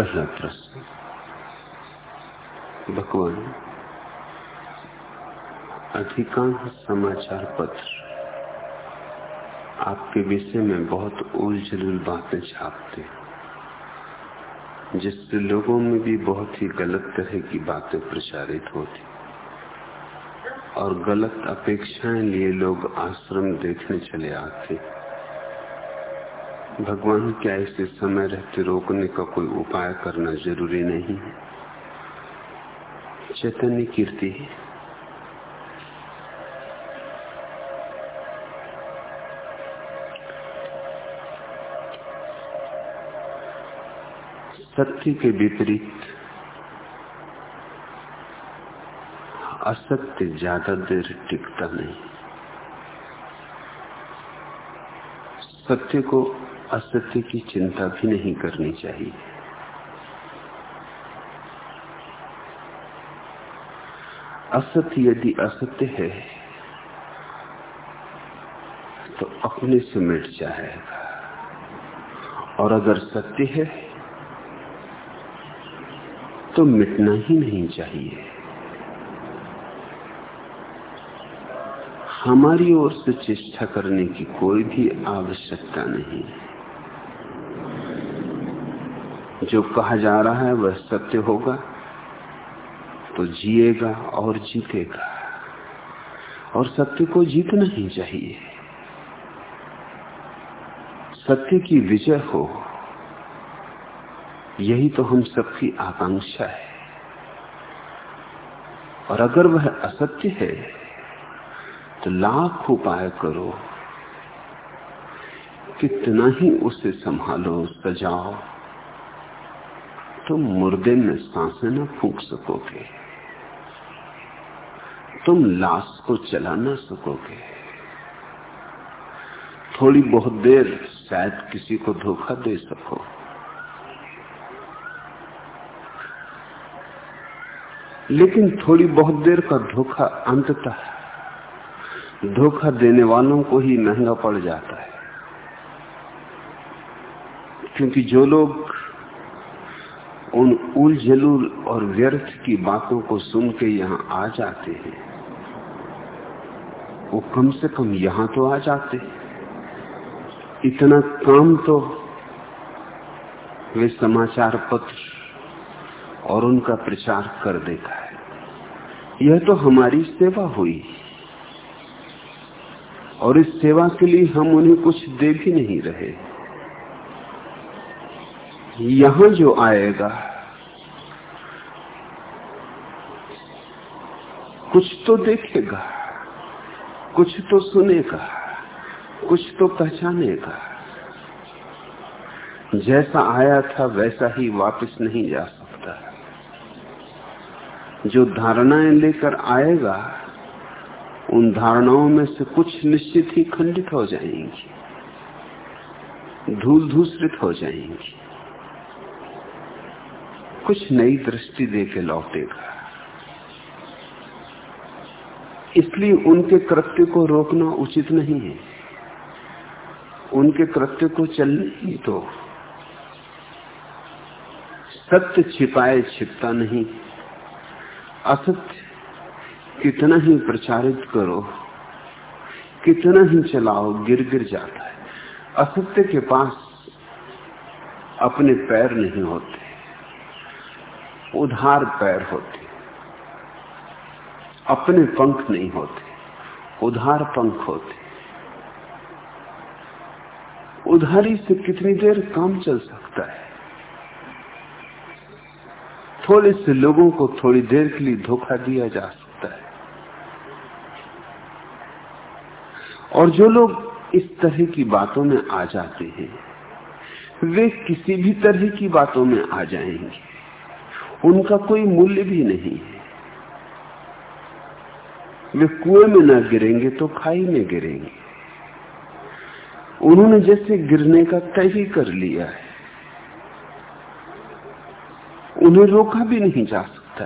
पहला प्रश्न भगवान अधिकांश समाचार पत्र आपके विषय में बहुत उलझुल बातें छापते जिससे लोगों में भी बहुत ही गलत तरह की बातें प्रचारित होती और गलत अपेक्षाएँ लिए लोग आश्रम देखने चले आते भगवान क्या इसे समय रहते रोकने का कोई उपाय करना ज़रूरी नहीं है? चैतन्य कीर्ति सत्य के विपरीत असत्य ज़्यादा देर टिकता नहीं। सत्य को असत्य की चिंता भी नहीं करनी चाहिए। असत्य यदि असत्य है तो अपने से मिट जाएगा। और अगर सत्य है तो मिटना ही नहीं चाहिए। हमारी ओर से चेष्टा करने की कोई भी आवश्यकता नहीं। जो कहा जा रहा है वह सत्य होगा तो जिएगा और जीतेगा। और सत्य को जीतना ही चाहिए। सत्य की विजय हो, यही तो हम सबकी आकांक्षा है। और अगर वह असत्य है तो लाख उपाय करो। कितना ही उसे संभालो, सजाओ। तुम मुर्दे में साँसें न फूक सकोगे। तुम लाश को चला ना सकोगे। थोड़ी बहुत देर शायद किसी को धोखा दे सको। लेकिन थोड़ी बहुत देर का धोखा अंततः धोखा देने वालों को ही महँगा पड़ जाता है। क्योंकि जो लोग उन उलझलूल और व्यर्थ की बातों को सुन के यहाँ आ जाते हैं। वो कम से कम यहाँ तो आ जाते हैं। इतना काम तो वे समाचार पत्र और उनका प्रचार कर देता है। यह तो हमारी सेवा हुई। और इस सेवा के लिए हम उन्हें कुछ दे भी नहीं रहे। यहाँ जो आएगा, कुछ तो देखेगा, कुछ तो सुनेगा, कुछ तो पहचानेगा। जैसा आया था वैसा ही वापस नहीं जा सकता। जो धारणाएँ लेकर आएगा, उन धारणाओं में से कुछ निश्चित ही खंडित हो जाएँगी धूल धूसरित हो जाएँगी। कुछ नई दृष्टि देके लौटेगा इसलिए उनके कृत्य को रोकना उचित नहीं है। उनके कृत्य को चलने ही तो सत्य छिपाए छिपता नहीं। असत्य कितना ही प्रचारित करो, कितना ही चलाओ, गिर गिर जाता है। असत्य के पास अपने पैर नहीं होते। उधार पैर होते, अपने पंख नहीं होते, उधार पंख होते। उधारी से कितनी देर काम चल सकता है? थोड़े से लोगों को थोड़ी देर के लिए धोखा दिया जा सकता है। और जो लोग इस तरह की बातों में आ जाते हैं, वे किसी भी तरह की बातों में आ जाएँगे। उनका कोई मूल्य भी नहीं है। वे कुएँ में ना गिरेंगे तो खाई में गिरेंगे। उन्होंने जैसे गिरने का तय ही कर लिया है। उन्हें रोका भी नहीं जा सकता।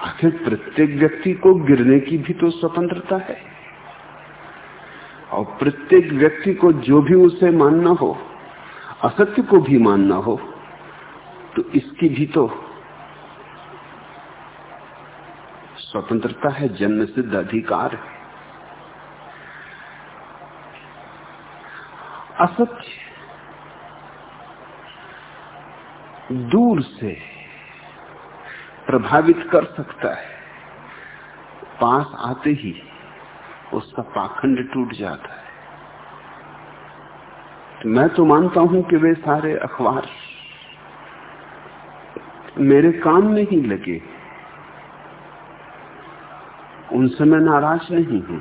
आखिर प्रत्येक व्यक्ति को गिरने की भी तो स्वतंत्रता है। और प्रत्येक व्यक्ति को जो भी उसे मानना हो, असत्य को भी मानना हो तो इसकी भी तो स्वतंत्रता है, जन्म सिद्ध अधिकार है। असत्य दूर से प्रभावित कर सकता है, पास आते ही उसका पाखंड टूट जाता है। मैं तो मानता हूँ कि वे सारे अखबार मेरे काम में ही लगे। उनसे मैं नाराज़ नहीं हूँ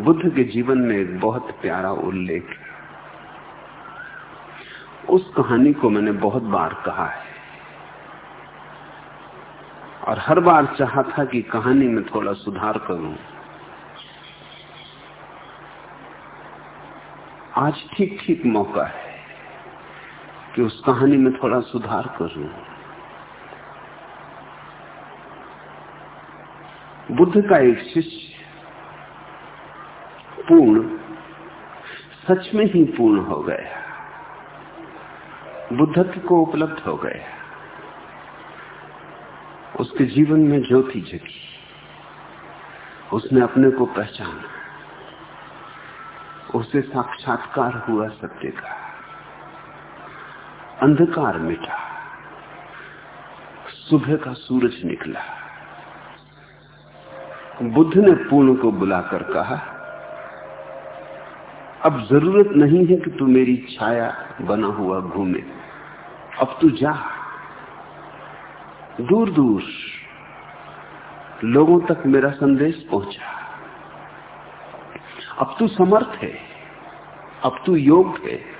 बुद्ध के जीवन में एक बहुत प्यारा उल्लेख उस कहानी को मैंने बहुत बार कहा है। और हर बार चाहा था कि कहानी में थोड़ा सुधार करूँ। आज ठीक ठीक मौका है। कि उस कहानी में थोड़ा सुधार करूँ। बुद्ध का एक शिष्य पूर्ण, सच में ही पूर्ण हो गया। बुद्धत्व को उपलब्ध हो गया। उसके जीवन में ज्योति जगी। उसने अपने को पहचाना। उसे साक्षात्कार हुआ सत्य का। अंधकार मिटा। सुबह का सूरज निकला। बुद्ध ने पूर्ण को बुलाकर कहा, अब ज़रूरत नहीं है कि तू मेरी छाया बना हुआ घूमे। अब तू जा। दूर दूर लोगों तक मेरा संदेश पहुँचा। अब तू समर्थ है। अब तू योग है।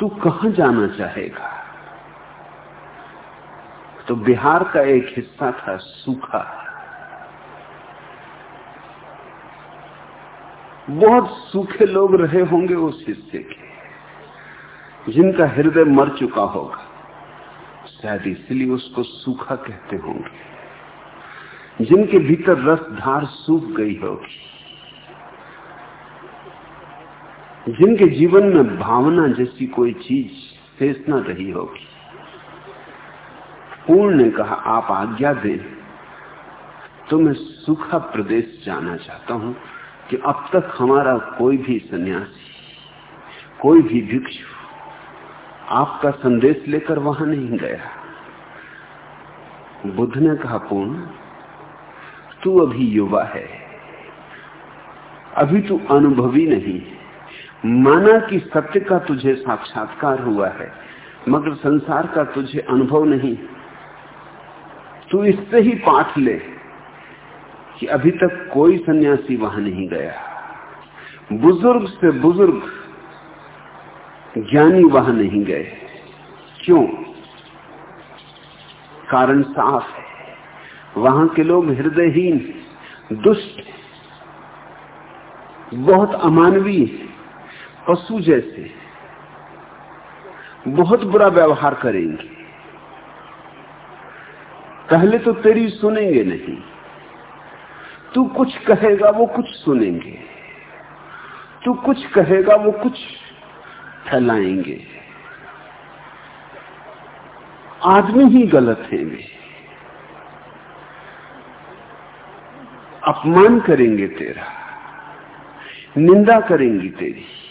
तू कहाँ जाना चाहेगा? तो बिहार का एक हिस्सा था सूखा। बहुत सूखे लोग रहे होंगे उस हिस्से के, जिनका हृदय मर चुका होगा। शायद इसलिए उसको सूखा कहते होंगे, जिनके भीतर रस धार सूख गई होगी। जिनके जीवन में भावना जैसी कोई चीज़ शेष न रही होगी। पूर्ण ने कहा, आप आज्ञा दें। तो मैं सूखा प्रदेश जाना चाहता हूँ कि अब तक हमारा कोई भी सन्यासी, कोई भी भिक्षु आपका संदेश लेकर वहाँ नहीं गया। बुद्ध ने कहा, पूर्ण, तू अभी युवा है। अभी तू अनुभवी नहीं माना कि सत्य का तुझे साक्षात्कार हुआ है, मगर संसार का तुझे अनुभव नहीं तू इससे ही पाठ ले कि अभी तक कोई सन्यासी वहाँ नहीं गया। बुज़ुर्ग से बुज़ुर्ग ज्ञानी वहाँ नहीं गए। क्यों? कारण साफ़ है। वहाँ के लोग हृदयहीन, दुष्ट, बहुत अमानवीय पशु जैसे बहुत बुरा व्यवहार करेंगे। पहले तो तेरी सुनेंगे नहीं। तू कुछ कहेगा, वो कुछ सुनेंगे। तू कुछ कहेगा, वो कुछ फैलाएँगे। आदमी ही गलत है वे। अपमान करेंगे तेरा। निंदा करेंगी तेरी।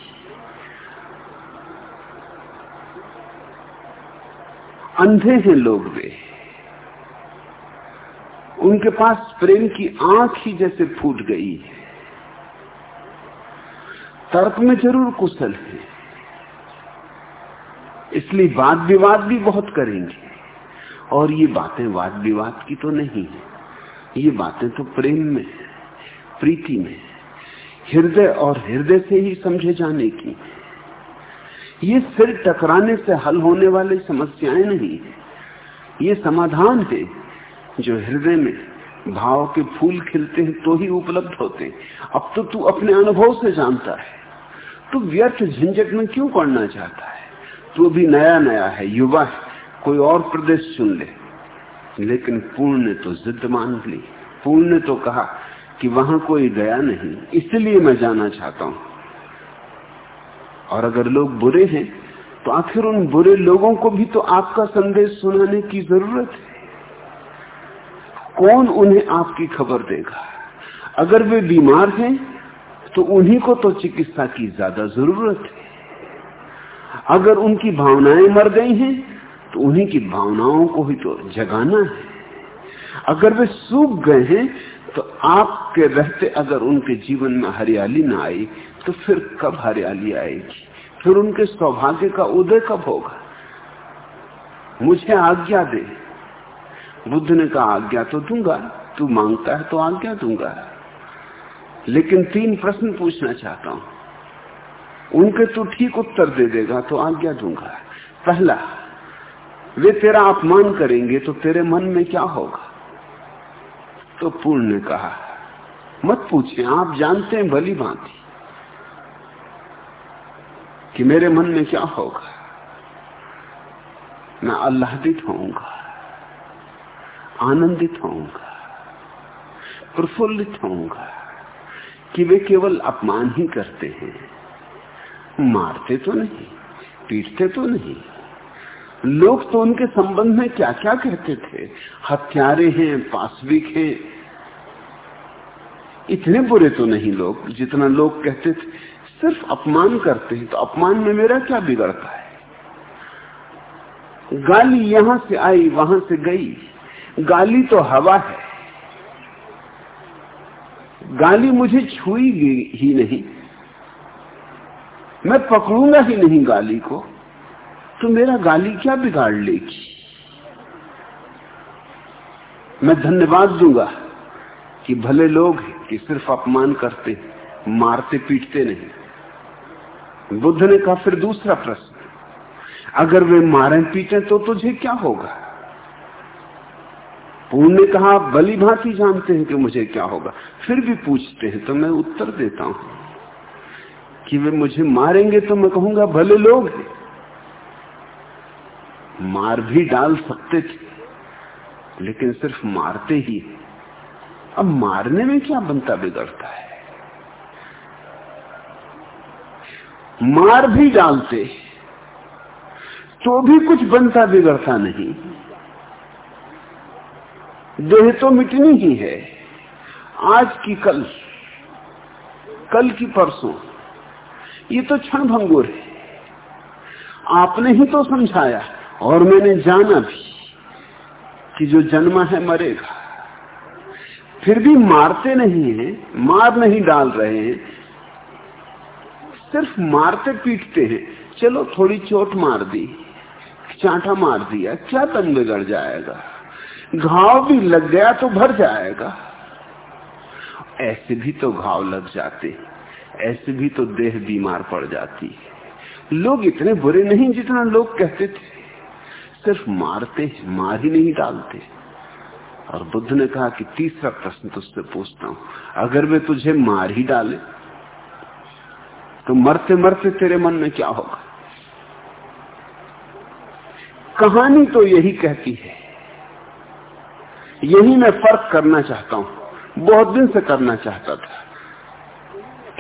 अंधे हैं लोग वे। उनके पास प्रेम की आँख ही जैसे फूट गई है। तर्क में ज़रूर कुशल है। इसलिए वाद विवाद भी बहुत करेंगे। और ये बातें वाद विवाद की तो नहीं है। ये बातें तो प्रेम में प्रीति में हृदय और हृदय से ही समझे जाने की ये सिर टकराने से हल होने वाली समस्याएँ नहीं ये समाधान है जो हृदय में भाव के फूल खिलते हैं तो ही उपलब्ध होते हैं। अब तो तू अपने अनुभव से जानता है। तू व्यर्थ झंझट में क्यों पढ़ना चाहता है? तू अभी नया नया है, युवा है, कोई और प्रदेश चुन ले। लेकिन पूर्ण ने तो जिद मान ली। पूर्ण ने तो कहा कि वहाँ कोई गया नहीं, इसलिए मैं जाना चाहता हूँ। और अगर लोग बुरे हैं तो आखिर उन बुरे लोगों को भी तो आपका संदेश सुनाने की ज़रूरत है। कौन उन्हें आपकी खबर देगा? अगर वे बीमार हैं तो उन्हीं को तो चिकित्सा की ज़्यादा ज़रूरत है। अगर उनकी भावनाएँ मर गई हैं तो उन्हीं की भावनाओं को ही तो जगाना है। अगर वे सूख गए हैं तो आपके रहते अगर उनके जीवन में हरियाली ना आई तो फिर कब हरियाली आएगी? फिर उनके सौभाग्य का उदय कब होगा? मुझे आज्ञा दे। बुद्ध ने कहा, आज्ञा तो दूँगा। तू माँगता है तो आज्ञा दूँगा। लेकिन तीन प्रश्न पूछना चाहता हूँ। उनके तू ठीक उत्तर दे देगा तो आज्ञा दूँगा। पहला, वे तेरा अपमान करेंगे तो तेरे मन में क्या होगा? तो पूर्ण ने कहा, मत पूछे, आप जानते हैं भली भांति। कि मेरे मन में क्या होगा? मैं अल्लादित होऊँगा, आनंदित होऊँगा, प्रफुल्लित होऊँगा कि वे केवल अपमान ही करते हैं। मारते तो नहीं, पीटते तो नहीं। लोग तो उनके संबंध में क्या क्या कहते थे? हत्यारे हैं, पासविक हैं। इतने बुरे तो नहीं लोग, जितना लोग कहते थे। सिर्फ़ अपमान करते हैं तो अपमान में मेरा क्या बिगड़ता है? गाली यहाँ से आई, वहाँ से गई। गाली तो हवा है। गाली मुझे छुई ही नहीं। मैं पकड़ूँगा ही नहीं गाली को। तो मेरा गाली क्या बिगाड़ लेगी? मैं धन्यवाद दूँगा कि भले लोग कि सिर्फ़ अपमान करते, मारते, पीटते नहीं। बुद्ध ने कहा, फिर दूसरा प्रश्न, अगर वे मारे पीटे तो तुझे क्या होगा? पूर्ण ने कहा आप भली भांति जानते हैं कि मुझे क्या होगा। फिर भी पूछते हैं तो मैं उत्तर देता हूँ कि वे मुझे मारेंगे तो मैं कहूँगा, भले लोग मार भी डाल सकते थे, लेकिन सिर्फ़ मारते ही। अब मारने में क्या बनता बिगड़ता है? मार भी डालते तो भी कुछ बनता बिगड़ता नहीं। देह तो मिटनी ही है। आज की कल कल की परसों, ये तो क्षण भंगुर है। आपने ही तो समझाया, और मैंने जाना भी कि जो जन्मा है मरेगा। फिर भी मारते नहीं है, मार नहीं डाल रहे हैं सिर्फ़ मारते पीटते हैं। चलो, थोड़ी चोट मार दी, चांटा मार दिया, क्या तन बिगड़ जाएगा? घाव भी लग गया तो भर जाएगा। ऐसे भी तो घाव लग जाते, ऐसे भी तो देह बीमार पड़ जाती। लोग इतने बुरे नहीं जितना लोग कहते थे। सिर्फ़ मारते, मार ही नहीं डालते। और बुद्ध ने कहा कि तीसरा प्रश्न तुझसे पूछता हूँ, अगर वे तुझे मार ही डाले तो मरते मरते तेरे मन में क्या होगा? कहानी तो यही कहती है। यही मैं फ़र्क करना चाहता हूँ। बहुत दिन से करना चाहता था।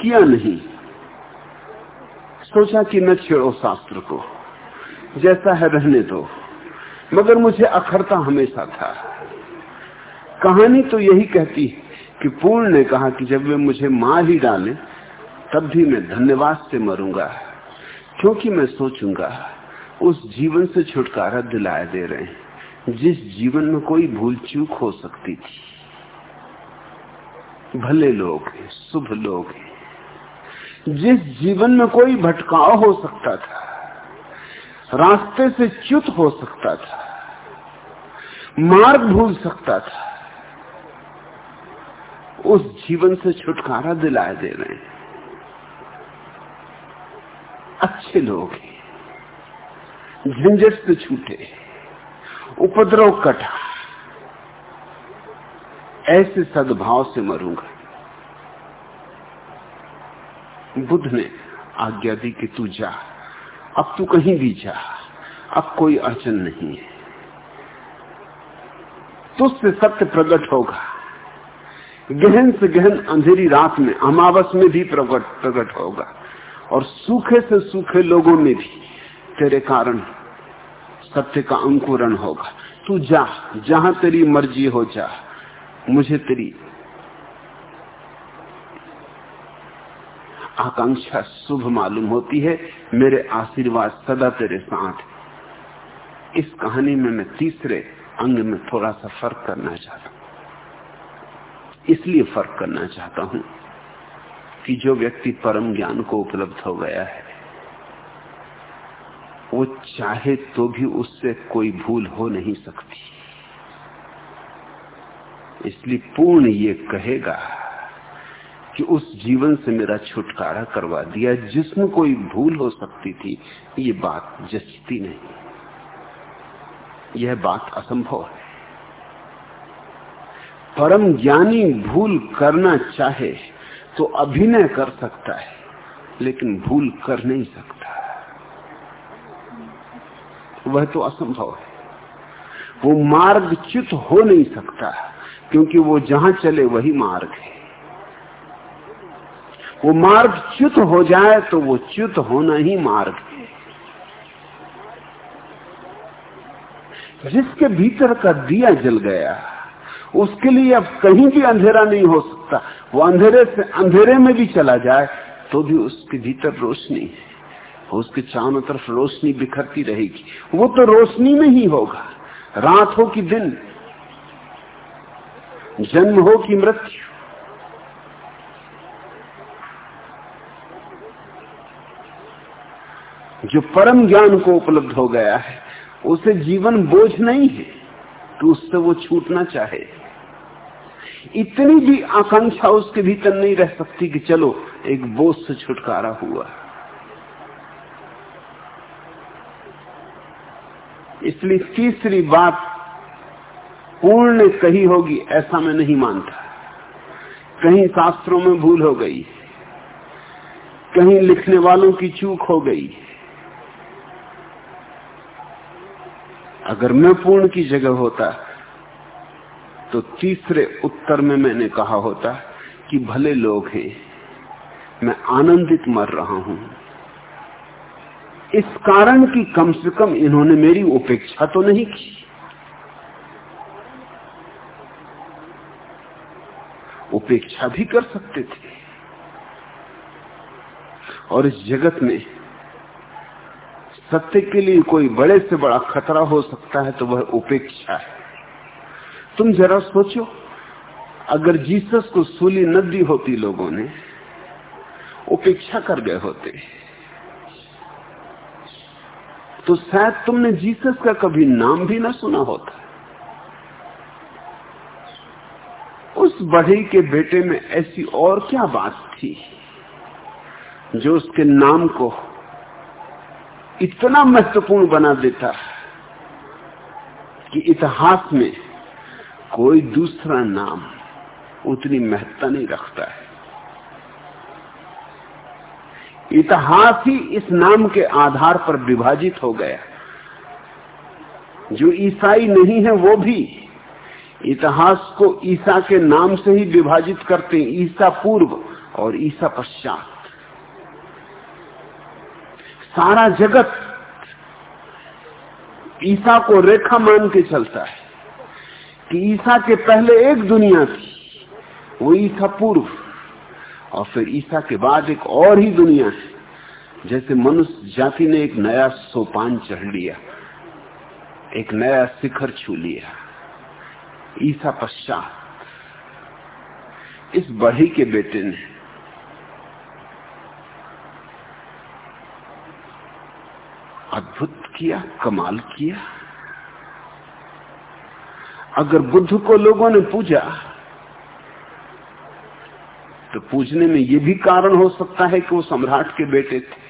किया नहीं। सोचा कि न छेड़ो शास्त्र को। जैसा है रहने दो। मगर मुझे अखरता हमेशा था। कहानी तो यही कहती कि पूर्ण ने कहा कि जब वे मुझे मार ही डाले तब भी मैं धन्यवाद से मरूँगा, क्योंकि मैं सोचूँगा, उस जीवन से छुटकारा दिलाए दे रहे हैं, जिस जीवन में कोई भूल चूक हो सकती थी। भले लोग शुभ लोग जिस जीवन में कोई भटकाव हो सकता था, रास्ते से च्युत हो सकता था, मार्ग भूल सकता था, उस जीवन से छुटकारा दिलाए दे रहे हैं। अच्छे लोग हैं। झंझट से छूटे उपद्रव कटा ऐसे सद्भाव से मरूँगा। बुद्ध ने आज्ञा दी कि तू जा। अब तू कहीं भी जा। अब कोई अड़चन नहीं है। तुझसे सत्य प्रकट होगा। गहन से गहन अंधेरी रात में, अमावस में भी प्रकट प्रकट होगा। और सूखे से सूखे लोगों में भी तेरे कारण सत्य का अंकुरण होगा। तू जा, जहाँ तेरी मर्ज़ी हो जा, मुझे तेरी आकांक्षा शुभ मालूम होती है, मेरे आशीर्वाद सदा तेरे साथ। इस कहानी में मैं तीसरे अंग में थोड़ा सा फ़र्क करना चाहता हूँ। इसलिए फ़र्क करना चाहता हूँ कि जो व्यक्ति परम ज्ञान को उपलब्ध हो गया है, वो चाहे तो भी उससे कोई भूल हो नहीं सकती। इसलिए पूर्ण ये कहेगा कि उस जीवन से मेरा छुटकारा करवा दिया। जिसमें कोई भूल हो सकती थी, ये बात जचती नहीं। यह बात असंभव है। परम ज्ञानी भूल करना चाहे तो अभिनय कर सकता है, लेकिन भूल कर नहीं सकता। वह तो असंभव है। वो मार्ग च्युत हो नहीं सकता, क्योंकि वो जहाँ चले वही मार्ग है। वो मार्ग च्युत हो जाए तो वो च्युत होना ही मार्ग है। जिसके भीतर का दिया जल गया, उसके लिए अब कहीं भी अंधेरा नहीं हो सकता। वो अंधेरे से, अंधेरे में भी चला जाए तो भी उसके भीतर रोशनी है। उसके चारों तरफ़ रोशनी बिखरती रहेगी। वो तो रोशनी में ही होगा। रात हो कि दिन, जन्म हो कि मृत्यु। जो परम ज्ञान को उपलब्ध हो गया है, उसे जीवन बोझ नहीं है तो उससे वो छूटना चाहे। इतनी भी आकांक्षा उसके भीतर नहीं रह सकती कि चलो, एक बोझ से छुटकारा हुआ। इसलिए तीसरी बात पूर्ण ने कही होगी, ऐसा मैं नहीं मानता। कहीं शास्त्रों में भूल हो गई, कहीं लिखने वालों की चूक हो गई। अगर मैं पूर्ण की जगह होता तो तीसरे उत्तर में मैंने कहा होता कि भले लोग हैं, मैं आनंदित मर रहा हूँ। इस कारण की कम से कम इन्होंने मेरी उपेक्षा तो नहीं की। उपेक्षा भी कर सकते थे। और इस जगत में सत्य के लिए कोई बड़े से बड़ा खतरा हो सकता है तो वह उपेक्षा है। तुम जरा सोचो, अगर जीसस को सूली न दी होती लोगों ने, उपेक्षा कर गए होते तो शायद तुमने जीसस का कभी नाम भी ना सुना होता। उस बढ़ई के बेटे में ऐसी और क्या बात थी, जो उसके नाम को इतना महत्वपूर्ण बना देता, कि इतिहास में कोई दूसरा नाम उतनी महत्ता नहीं रखता है। इतिहास ही इस नाम के आधार पर विभाजित हो गया। जो ईसाई नहीं है, वो भी इतिहास को ईसा के नाम से ही विभाजित करते हैं, ईसा पूर्व और ईसा पश्चात। सारा जगत ईसा को रेखा मान के चलता है। कि ईसा के पहले एक दुनिया थी, वो ईसा पूर्व, और फिर ईसा के बाद एक और ही दुनिया है जैसे मनुष्य जाति ने एक नया सोपान चढ़ लिया, एक नया शिखर छू लिया, ईसा पश्चात इस बढ़ी के बेटे ने अद्भुत किया, कमाल किया अगर बुद्ध को लोगों ने पूजा तो पूजने में यह भी कारण हो सकता है कि वो सम्राट के बेटे थे।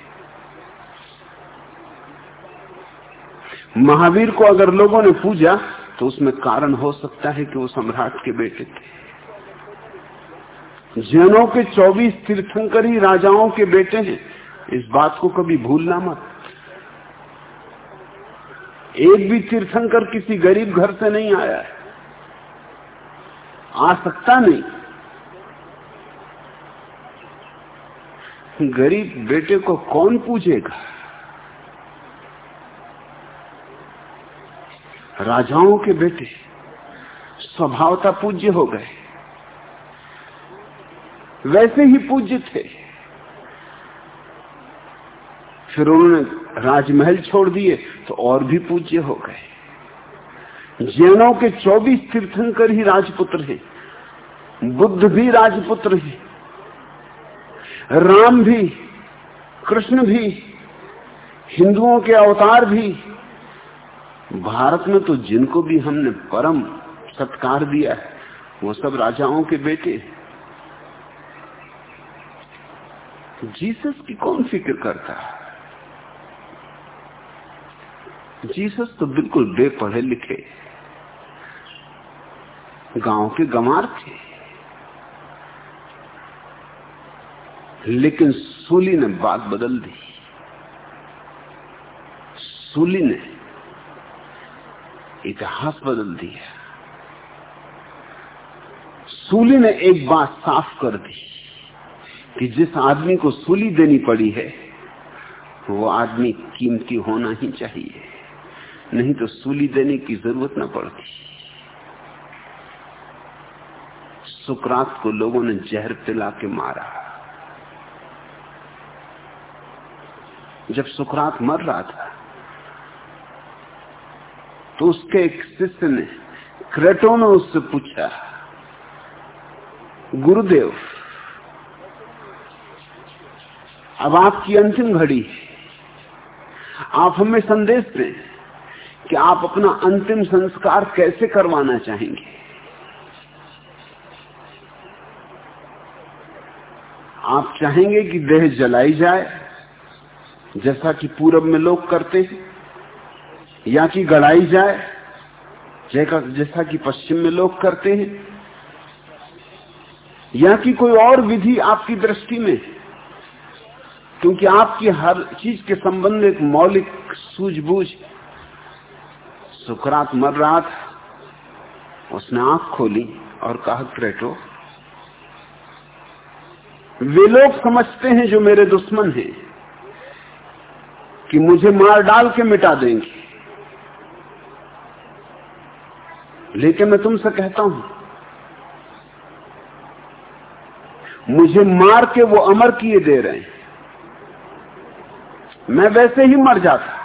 महावीर को अगर लोगों ने पूजा तो उसमें कारण हो सकता है कि वो सम्राट के बेटे थे। जैनों के 24 तीर्थंकर ही राजाओं के बेटे हैं, इस बात को कभी भूलना मत। एक भी तीर्थंकर किसी गरीब घर से नहीं आया है। आ सकता नहीं। गरीब बेटे को कौन पूजेगा? राजाओं के बेटे स्वभावता पूज्य हो गए। वैसे ही पूज्य थे। फिर उन्होंने राजमहल छोड़ दिए तो और भी पूज्य हो गए। जैनों के 24 तीर्थंकर ही राजपुत्र हैं। बुद्ध भी राजपुत्र हैं। राम भी, कृष्ण भी, हिंदुओं के अवतार भी। भारत में तो जिनको भी हमने परम सत्कार दिया है, वो सब राजाओं के बेटे जीसस की कौन फ़िक्र करता है? जीसस तो बिल्कुल बेपढ़े लिखे गाँव के गमार थे। लेकिन सूली ने बात बदल दी। सूली ने इतिहास बदल दिया। सूली ने एक बात साफ़ कर दी कि जिस आदमी को सूली देनी पड़ी है, वो आदमी कीमती होना ही चाहिए। नहीं तो सूली देने की ज़रूरत न पड़ती। सुकरात को लोगों ने जहर पिला के मारा। जब सुकरात मर रहा था तो उसके एक शिष्य ने क्रेटो ने उससे पूछा, गुरुदेव, अब आपकी अंतिम घड़ी आप हमें संदेश दें कि आप अपना अंतिम संस्कार कैसे करवाना चाहेंगे? आप चाहेंगे कि देह जलाई जाए, जैसा कि पूरब में लोग करते हैं, या कि गड़ाई जाए, जैसा कि पश्चिम में लोग करते हैं, या कि कोई और विधि आपकी दृष्टि में, क्योंकि आपकी हर चीज़ के संबंध में एक मौलिक सूझबूझ। सुकरात मर रहा था, उसने आँख खोली और कहा, क्रेटो वे लोग समझते हैं जो मेरे दुश्मन हैं कि मुझे मार डाल के मिटा देंगे। लेकिन मैं तुमसे कहता हूँ, मुझे मार के वो अमर किए दे रहे हैं। मैं वैसे ही मर जाता,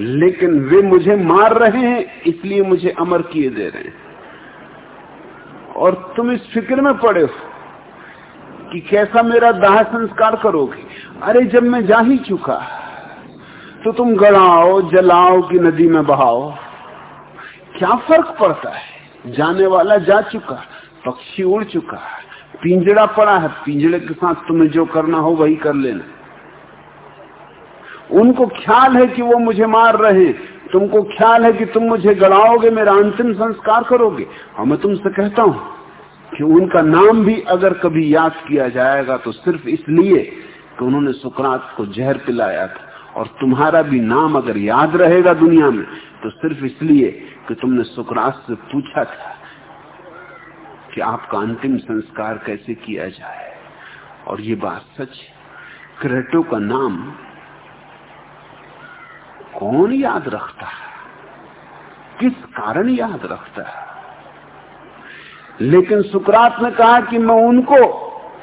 लेकिन वे मुझे मार रहे हैं, इसलिए मुझे अमर किए दे रहे हैं। और तुम इस फ़िक्र में पड़े हो कि कैसा मेरा दाह संस्कार करोगे? अरे, जब मैं जा ही चुका तो तुम गड़ाओ, जलाओ कि नदी में बहाओ। क्या फ़र्क पड़ता है? जाने वाला जा चुका, पक्षी उड़ चुका पिंजड़ा पड़ा है पिंजड़े के साथ तुम्हें जो करना हो वही कर लेना। उनको ख्याल है कि वो मुझे मार रहे तुमको ख्याल है कि तुम मुझे गड़ाओगे, मेरा अंतिम संस्कार करोगे। और मैं तुमसे कहता हूँ कि उनका नाम भी अगर कभी याद किया जाएगा तो सिर्फ़ इसलिए कि उन्होंने सुकरात को जहर पिलाया था। और तुम्हारा भी नाम अगर याद रहेगा दुनिया में तो सिर्फ़ इसलिए कि तुमने सुकरात से पूछा था कि आपका अंतिम संस्कार कैसे किया जाए। और ये बात सच क्रेटो का नाम कौन याद रखता है? किस कारण याद रखता है? लेकिन सुकरात ने कहा कि मैं उनको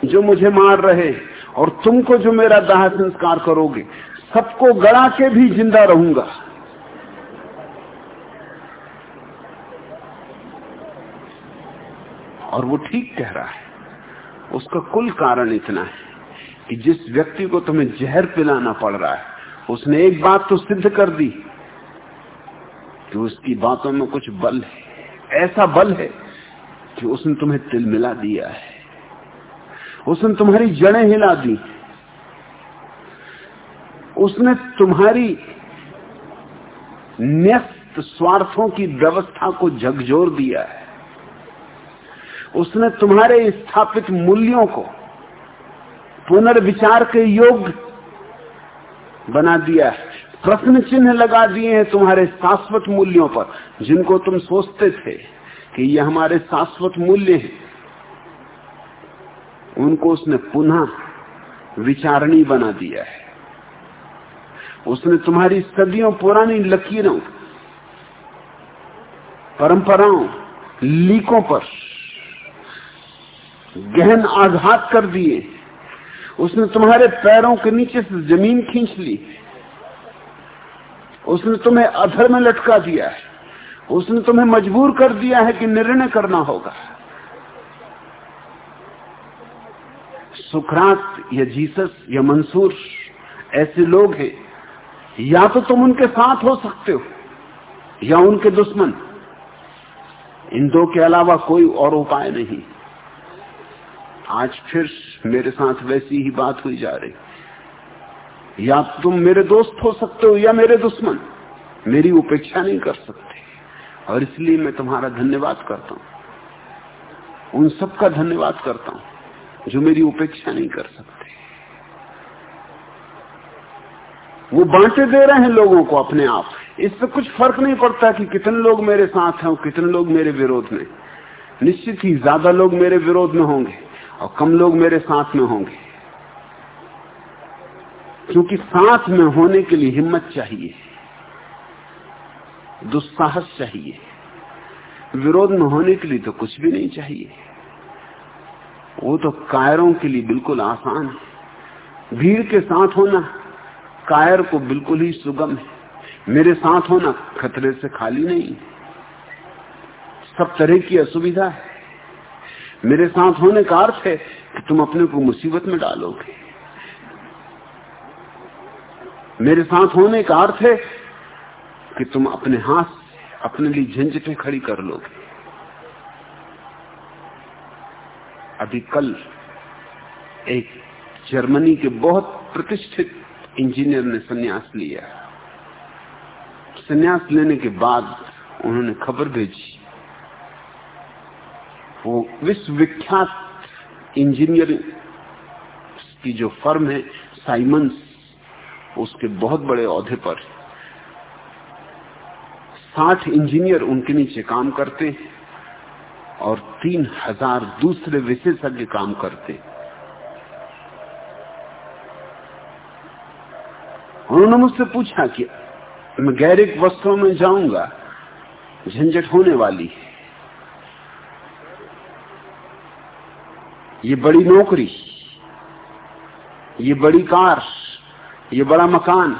जो मुझे मार रहे और तुमको जो मेरा दाह संस्कार करोगे, सबको गड़ा के भी ज़िंदा रहूँगा। और वो ठीक कह रहा है। उसका कुल कारण इतना है कि जिस व्यक्ति को तुम्हें जहर पिलाना पड़ रहा है, उसने एक बात तो सिद्ध कर दी कि उसकी बातों में कुछ बल है। ऐसा बल है कि उसने तुम्हें तिल मिला दिया है। उसने तुम्हारी जड़ें हिला दी। उसने तुम्हारी न्यस्त स्वार्थों की व्यवस्था को झकझोर दिया है। उसने तुम्हारे स्थापित मूल्यों को पुनर्विचार के योग बना दिया है। प्रश्न चिन्ह लगा दिए हैं तुम्हारे शाश्वत मूल्यों पर, जिनको तुम सोचते थे। कि ये हमारे शाश्वत मूल्य हैं। उनको उसने पुनः विचारणी बना दिया है। उसने तुम्हारी सदियों पुरानी लकीरों, परंपराओं, लीकों पर गहन आघात कर दिए। उसने तुम्हारे पैरों के नीचे से ज़मीन खींच ली। उसने तुम्हें अधर में लटका दिया है। उसने तुम्हें मजबूर कर दिया है कि निर्णय करना होगा। सुखरात, या जीसस, या मंसूर, ऐसे लोग हैं, या तो तुम उनके साथ हो सकते हो, या उनके दुश्मन। इन दो के अलावा कोई और उपाय नहीं। आज फिर मेरे साथ वैसी ही बात हुई जा रही। या तुम मेरे दोस्त हो सकते हो, या मेरे दुश्मन। मेरी उपेक्षा नहीं कर सकते। और इसलिए मैं तुम्हारा धन्यवाद करता हूँ। उन सबका धन्यवाद करता हूँ, जो मेरी उपेक्षा नहीं कर सकते। वो बांटे दे रहे हैं लोगों को अपने आप। इससे कुछ फ़र्क नहीं पड़ता कि कितने लोग मेरे साथ हैं और कितने लोग मेरे विरोध में। निश्चित ही ज़्यादा लोग मेरे विरोध में होंगे और कम लोग मेरे साथ में होंगे। क्योंकि साथ में होने के लिए हिम्मत चाहिए। दुस्साहस चाहिए। विरोध में होने के लिए तो कुछ भी नहीं चाहिए। वो तो कायरों के लिए बिल्कुल आसान है। भीड़ के साथ होना कायर को बिल्कुल ही सुगम है। मेरे साथ होना खतरे से खाली नहीं। सब तरह की असुविधा है। मेरे साथ होने का अर्थ है कि तुम अपने को मुसीबत में डालोगे। मेरे साथ होने का अर्थ है कि तुम अपने हाथ अपने लिए झंझटें खड़ी कर लोगे अभी कल एक जर्मनी के बहुत प्रतिष्ठित इंजीनियर ने सन्यास लिया। सन्यास लेने के बाद उन्होंने खबर भेजी। वो विश्वविख्यात इंजीनियरिंग की जो फर्म है साइमंस उसके बहुत बड़े औहदे पर। साठ इंजीनियर उनके नीचे काम करते और तीन हज़ार दूसरे विशेषज्ञ काम करते उन्होंने मुझसे पूछा कि मैं गैरिक वस्त्रों में जाऊँगा, झंझट होने वाली है। ये बड़ी नौकरी, ये बड़ी कार, ये बड़ा मकान,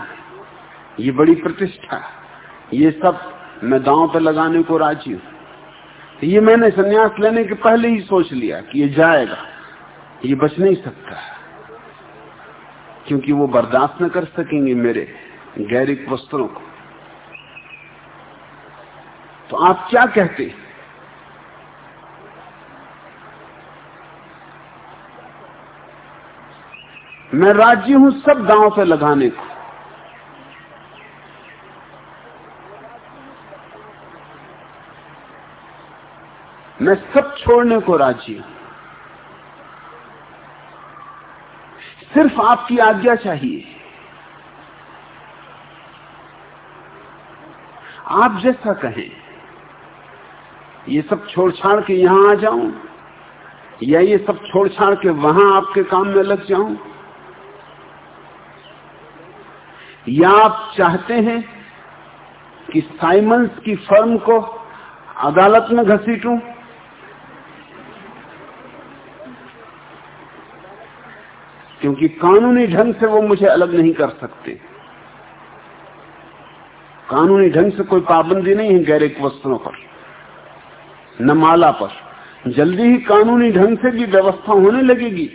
ये बड़ी प्रतिष्ठा, ये सब मैं दांव पे लगाने को राज़ी हूँ। ये मैंने सन्यास लेने के पहले ही सोच लिया कि ये जाएगा, ये बच नहीं सकता। क्योंकि वो बर्दाश्त न कर सकेंगे मेरे गैरिक वस्त्रों को। तो आप क्या कहते मैं राज़ी हूँ सब दांव पे लगाने को। मैं सब छोड़ने को राज़ी हूँ। सिर्फ़ आपकी आज्ञा चाहिए। आप जैसा कहें, ये सब छोड़ छाड़ के यहाँ आ जाऊँ, या ये सब छोड़ छाड़ के वहाँ आपके काम में लग जाऊँ, या आप चाहते हैं कि साइमंस की फर्म को अदालत में घसीटूं क्योंकि कानूनी ढंग से वो मुझे अलग नहीं कर सकते। कानूनी ढंग से कोई पाबंदी नहीं है गैरिक वस्त्रों पर, न माला पर। जल्दी ही कानूनी ढंग से भी व्यवस्था होने लगेगी।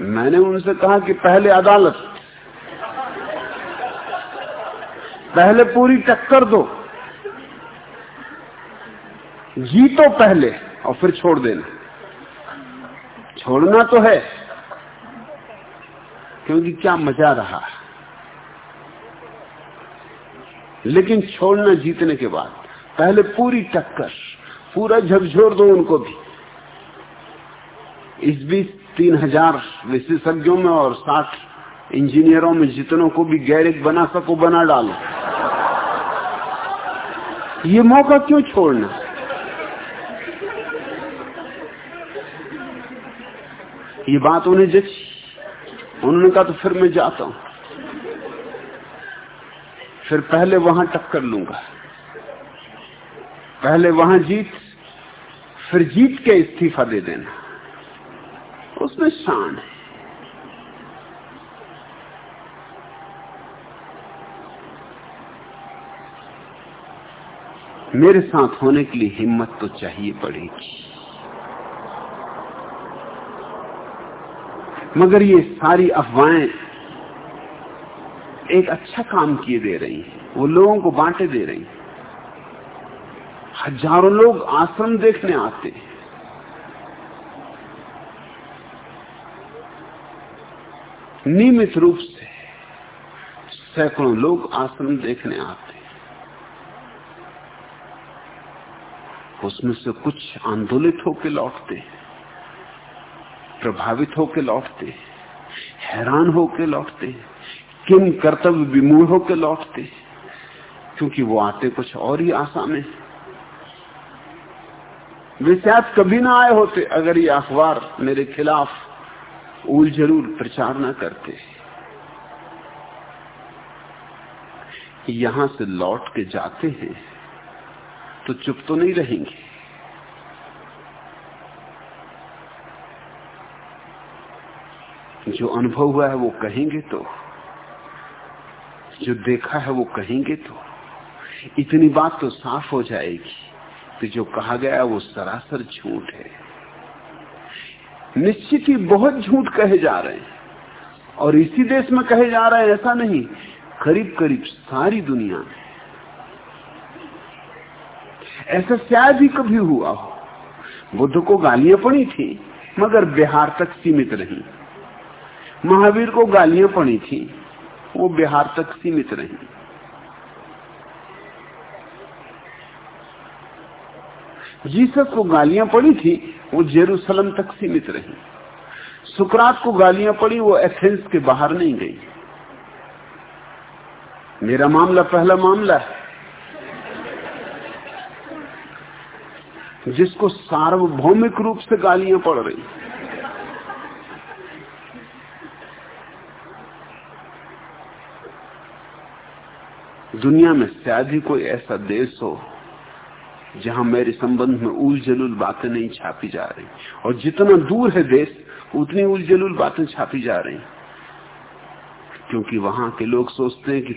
मैंने उनसे कहा कि पहले अदालत, पहले पूरी टक्कर दो। जीतो पहले। और फिर छोड़ देना। छोड़ना तो है, क्योंकि क्या मज़ा रहा। लेकिन छोड़ना जीतने के बाद, पहले पूरी टक्कर, पूरा झकझोर दो उनको भी। इस बीच तीन हज़ार विशेषज्ञों में और साठ इंजीनियरों में जितनों को भी गैरिक बना सको बना डालो। ये मौका क्यों छोड़ना? ये बात उन्हें जची उन्होंने कहा तो फिर मैं जाता हूँ। फिर पहले वहाँ टक्कर लूँगा। पहले वहाँ जीत, फिर जीत के इस्तीफा दे देना। उसमें शान है। मेरे साथ होने के लिए हिम्मत तो चाहिए पड़ेगी। मगर ये सारी अफवाहें एक अच्छा काम किए दे रही हैं। वो लोगों को बांटे दे रही हैं। हज़ारों लोग आश्रम देखने आते हैं। नियमित रूप से सैकड़ों लोग आश्रम देखने आते हैं। उसमें से कुछ आंदोलित होकर लौटते हैं। प्रभावित होकर लौटते, हैरान होकर लौटते किम कर्तव्य विमूढ़ होकर लौटते, क्योंकि वो आते कुछ और ही आशा में वे शायद कभी ना आए होते, अगर ये अखबार मेरे खिलाफ उल ज़रूर प्रचार ना करते। यहाँ से लौट के जाते हैं तो चुप तो नहीं रहेंगे। जो अनुभव हुआ है वो कहेंगे तो जो देखा है वो कहेंगे तो। इतनी बात तो साफ़ हो जाएगी कि जो कहा गया वो सरासर झूठ है। निश्चित ही बहुत झूठ कहे जा रहे हैं। और इसी देश में कहे जा रहे हैं ऐसा नहीं करीब करीब सारी दुनिया में। ऐसा शायद ही कभी हुआ हो। बुद्ध को गालियाँ पड़ी थी, मगर बिहार तक सीमित रही। महावीर को गालियाँ पड़ी थी, वो बिहार तक सीमित रही। जीसस को गालियाँ पड़ी थी, वो जेरूसलम तक सीमित रही। सुकरात को गालियाँ पड़ी, वो एथेंस के बाहर नहीं गई। मेरा मामला पहला मामला है। जिसको सार्वभौमिक रूप से गालियाँ पड़ रही। दुनिया में शायद ही कोई ऐसा देश हो, जहाँ मेरे संबंध में उल जलूल बातें नहीं छापी जा रही। और जितना दूर है देश, उतनी उल जलूल बातें छापी जा रही क्योंकि वहाँ के लोग सोचते हैं कि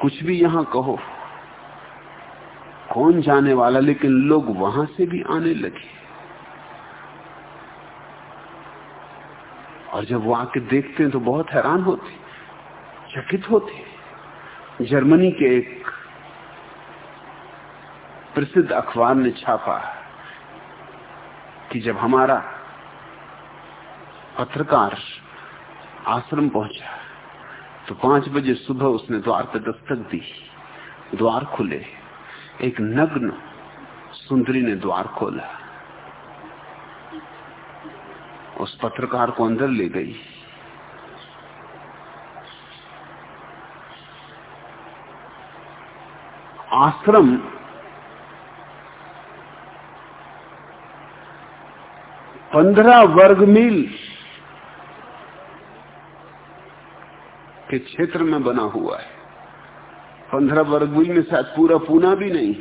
कुछ भी यहाँ कहो, कौन जाने वाला, लेकिन लोग वहाँ से भी आने लगे। और जब वो आके देखते हैं तो बहुत हैरान होते, चकित होते जर्मनी के एक प्रसिद्ध अखबार ने छापा कि जब हमारा पत्रकार आश्रम पहुँचा तो पाँच बजे सुबह उसने द्वार पर दस्तक दी। द्वार खुले। एक नग्न सुंदरी ने द्वार खोला। उस पत्रकार को अंदर ले गई। आश्रम पंद्रह वर्ग मील के क्षेत्र में बना हुआ है। पंद्रह वर्ग मील में शायद पूरा पूना भी नहीं।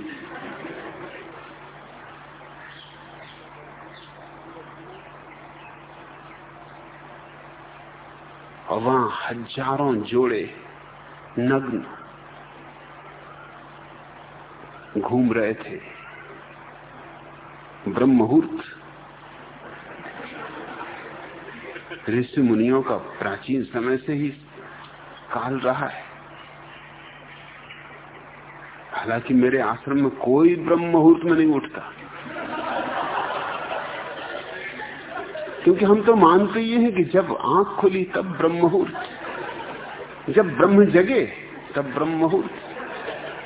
और वहाँ हज़ारों जोड़े नग्न घूम रहे थे। ब्रह्म मुहूर्त ऋषि मुनियों का प्राचीन समय से ही काल रहा है। हालाँकि मेरे आश्रम में कोई ब्रह्म मुहूर्त में नहीं उठता। क्योंकि हम तो मानते ये हैं कि जब आँख खुली तब ब्रह्म मुहूर्त जब ब्रह्म जगे, तब ब्रह्म मुहूर्त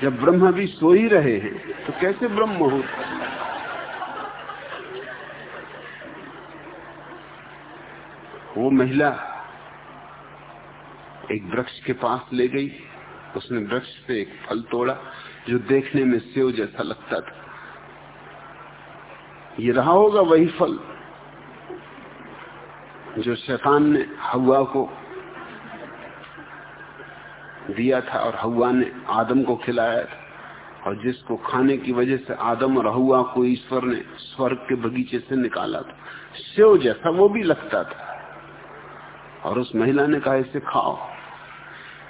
जब ब्रह्म भी सो ही रहे हैं तो कैसे ब्रह्म हो? वो महिला एक वृक्ष के पास ले गई, उसने वृक्ष से एक फल तोड़ा, जो देखने में सेव जैसा लगता था। ये रहा होगा वही फल, जो शैतान ने हवा को दिया था और हवा ने आदम को खिलाया था। और जिसको खाने की वजह से आदम और हवा को ईश्वर ने स्वर्ग के बगीचे से निकाला था। सेव जैसा वो भी लगता था। और उस महिला ने कहा, इसे खाओ।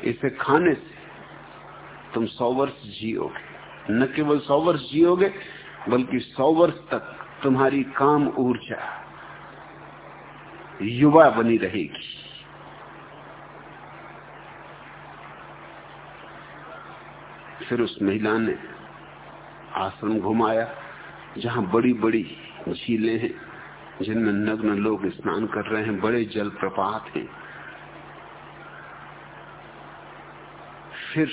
इसे खाने से तुम सौ वर्ष जियोगे। न केवल सौ वर्ष जियोगे, बल्कि सौ वर्ष तक तुम्हारी काम ऊर्जा युवा बनी रहेगी। फिर उस महिला ने आश्रम घुमाया, जहाँ बड़ी बड़ी झीलें हैं, जिनमें नग्न लोग स्नान कर रहे हैं, बड़े जल प्रपात हैं। फिर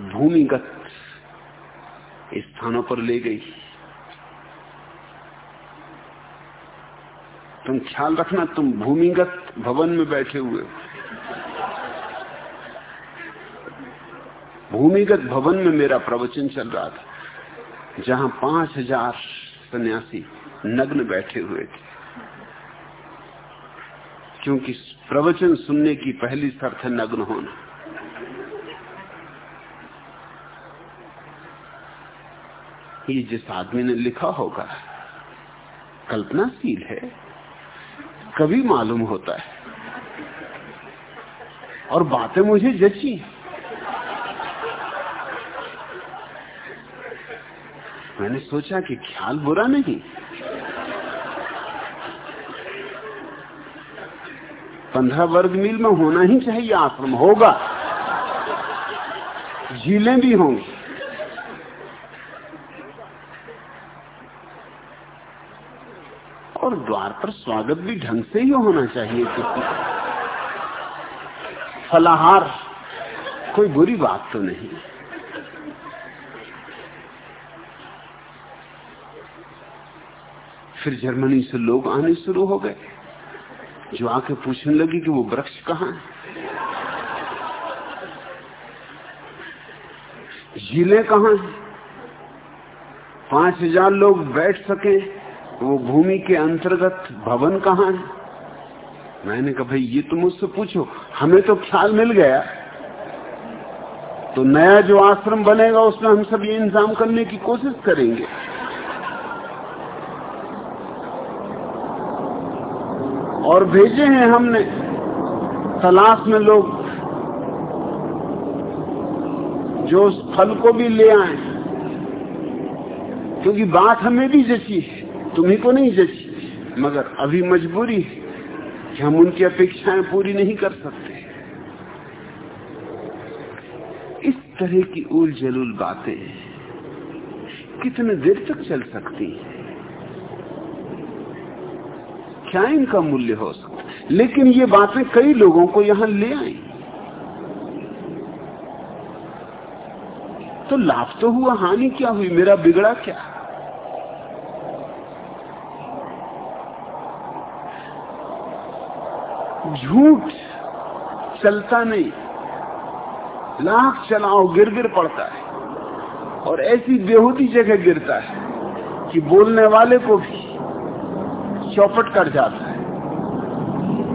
भूमिगत स्थानों पर ले गई। तुम ख्याल रखना, तुम भूमिगत भवन में बैठे हुए भूमिगत भवन में मेरा प्रवचन चल रहा था, जहाँ पाँच हज़ार सन्यासी नग्न बैठे हुए थे। क्योंकि प्रवचन सुनने की पहली शर्त है नग्न होना। ये जिस आदमी ने लिखा होगा, कल्पनाशील है, कभी मालूम होता है। और बातें मुझे जची मैंने सोचा कि ख्याल बुरा नहीं। पंद्रह वर्ग मील में होना ही चाहिए, आश्रम होगा। झीलें भी होंगी। और द्वार पर स्वागत भी ढंग से ही होना चाहिए। किसी फलाहार, कोई बुरी बात तो नहीं। फिर जर्मनी से लोग आने शुरू हो गए। जो आके पूछने लगी कि वो वृक्ष कहाँ है? झीलें कहाँ हैं? पाँच हज़ार लोग बैठ सके, वो भूमि के अंतर्गत भवन कहाँ है? मैंने कहा, भाई, ये तुम मुझसे पूछो, हमें तो ख्याल मिल गया। तो नया जो आश्रम बनेगा, उसमें हम सब ये इंतज़ाम करने की कोशिश करेंगे। और भेजे हैं हमने। तलाश में लोग जो उस फल को भी ले आए। क्योंकि बात हमें भी जची है तुम्ही को नहीं जची मगर अभी मजबूरी है कि हम उनकी अपेक्षाएँ पूरी नहीं कर सकते। इस तरह की उलझलूल बातें कितने देर तक चल सकती हैं? क्या इनका मूल्य हो सकता लेकिन ये बातें कई लोगों को यहाँ ले आई। तो लाभ तो हुआ, हानि क्या हुई, मेरा बिगड़ा क्या? झूठ चलता नहीं। लाख चलाओ गिर गिर पड़ता है। और ऐसी बेहूदी जगह गिरता है कि बोलने वाले को भी। चौपट कर जाता है।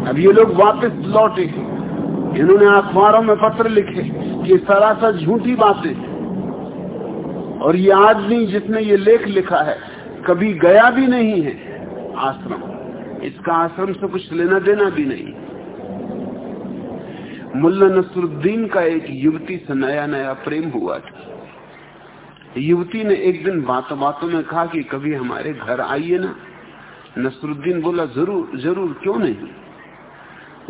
अब ये लोग वापस लौटे इन्होंने अखबारों में पत्र लिखे कि सरासर झूठी बातें और ये आदमी जिसने ये लेख लिखा है, कभी गया भी नहीं है आश्रम। इसका आश्रम से कुछ लेना देना भी नहीं। मुल्ला नसरुद्दीन का एक युवती से नया नया प्रेम हुआ था। युवती ने एक दिन बातों बातों में कहा कि कभी हमारे घर आइए ना। नसरुद्दीन बोला, ज़रूर ज़रूर, क्यों नहीं?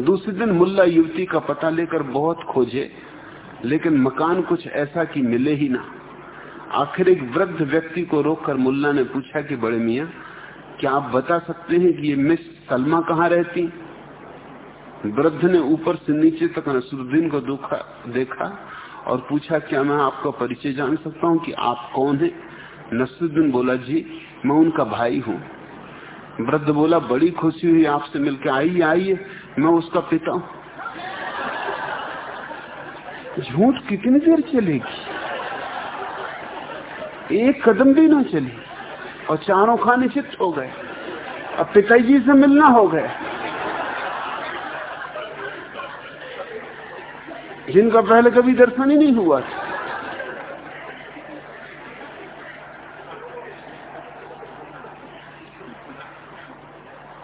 दूसरे दिन मुल्ला युवती का पता लेकर बहुत खोजे, लेकिन मकान कुछ ऐसा कि मिले ही ना। आखिर एक वृद्ध व्यक्ति को रोककर मुल्ला ने पूछा कि, बड़े मियाँ, क्या आप बता सकते हैं कि ये मिस सलमा कहाँ रहती? वृद्ध ने ऊपर से नीचे तक नसरुद्दीन को दुखा, देखा और पूछा, क्या मैं आपका परिचय जान सकता हूँ कि आप कौन है? नसरुद्दीन बोला, जी, मैं उनका भाई हूँ। वृद्ध बोला, बड़ी खुशी हुई आपसे मिलकर आइए आइए, मैं उसका पिता हूँ। झूठ कितनी देर चलेगी? एक कदम भी ना चली। और चारों खाने चित्त हो गए। अब पिताजी से मिलना हो गया। जिनका पहले कभी दर्शन ही नहीं हुआ था।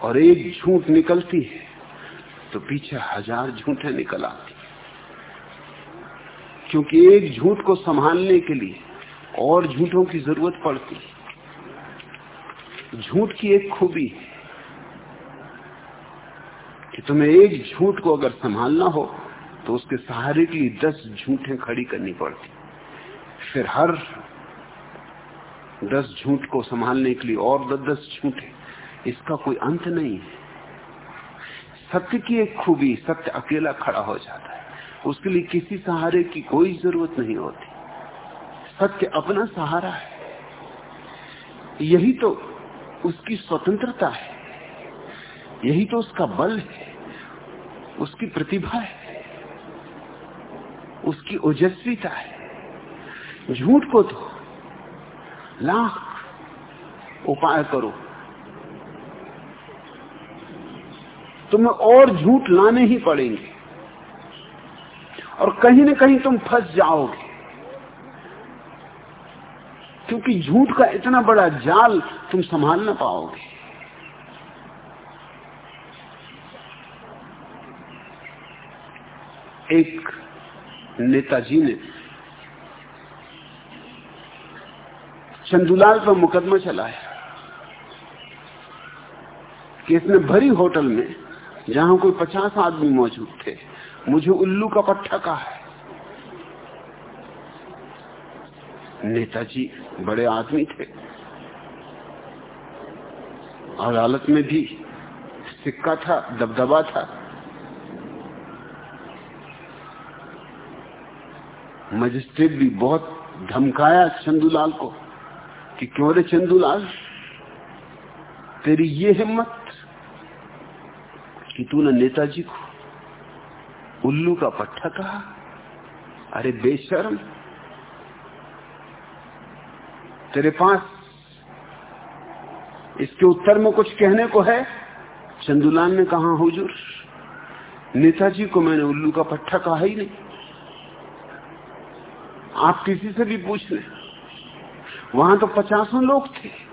और एक झूठ निकलती है तो पीछे हज़ार झूठे निकल आती क्योंकि एक झूठ को संभालने के लिए और झूठों की ज़रूरत पड़ती झूठ की एक खूबी है कि तुम्हें एक झूठ को अगर संभालना हो तो उसके सहारे के लिए दस झूठे खड़ी करनी पड़ती। फिर हर दस झूठ को संभालने के लिए और दस दस झूठे। इसका कोई अंत नहीं है। सत्य की एक खूबी, सत्य अकेला खड़ा हो जाता है। उसके लिए किसी सहारे की कोई ज़रूरत नहीं होती। सत्य अपना सहारा है। यही तो उसकी स्वतंत्रता है। यही तो उसका बल है। उसकी प्रतिभा है। उसकी ओजस्वीता है। झूठ को तो लाख उपाय करो। तुम्हें और झूठ लाने ही पड़ेंगे। और कहीं ना कहीं तुम फंस जाओगे। क्योंकि झूठ का इतना बड़ा जाल तुम संभाल ना पाओगे। एक नेताजी ने चंदूलाल पर मुकदमा चलाया कि इसने भरी होटल में जहाँ कोई पचास आदमी मौजूद थे, मुझे उल्लू का पट्टा कहा है। नेताजी बड़े आदमी थे। अदालत में भी सिक्का था, दबदबा था। मजिस्ट्रेट भी बहुत धमकाया चंदूलाल को कि क्यों रे चंदूलाल? तेरी ये हिम्मत कि तूने नेताजी को? उल्लू का पट्टा कहा? अरे बेशर्म। तेरे पास इसके उत्तर में कुछ कहने को है? चंदुलाल ने कहा, हुजूर, नेताजी को मैंने उल्लू का पट्टा कहा ही नहीं। आप किसी से भी पूछ लें। वहाँ तो पचासों लोग थे।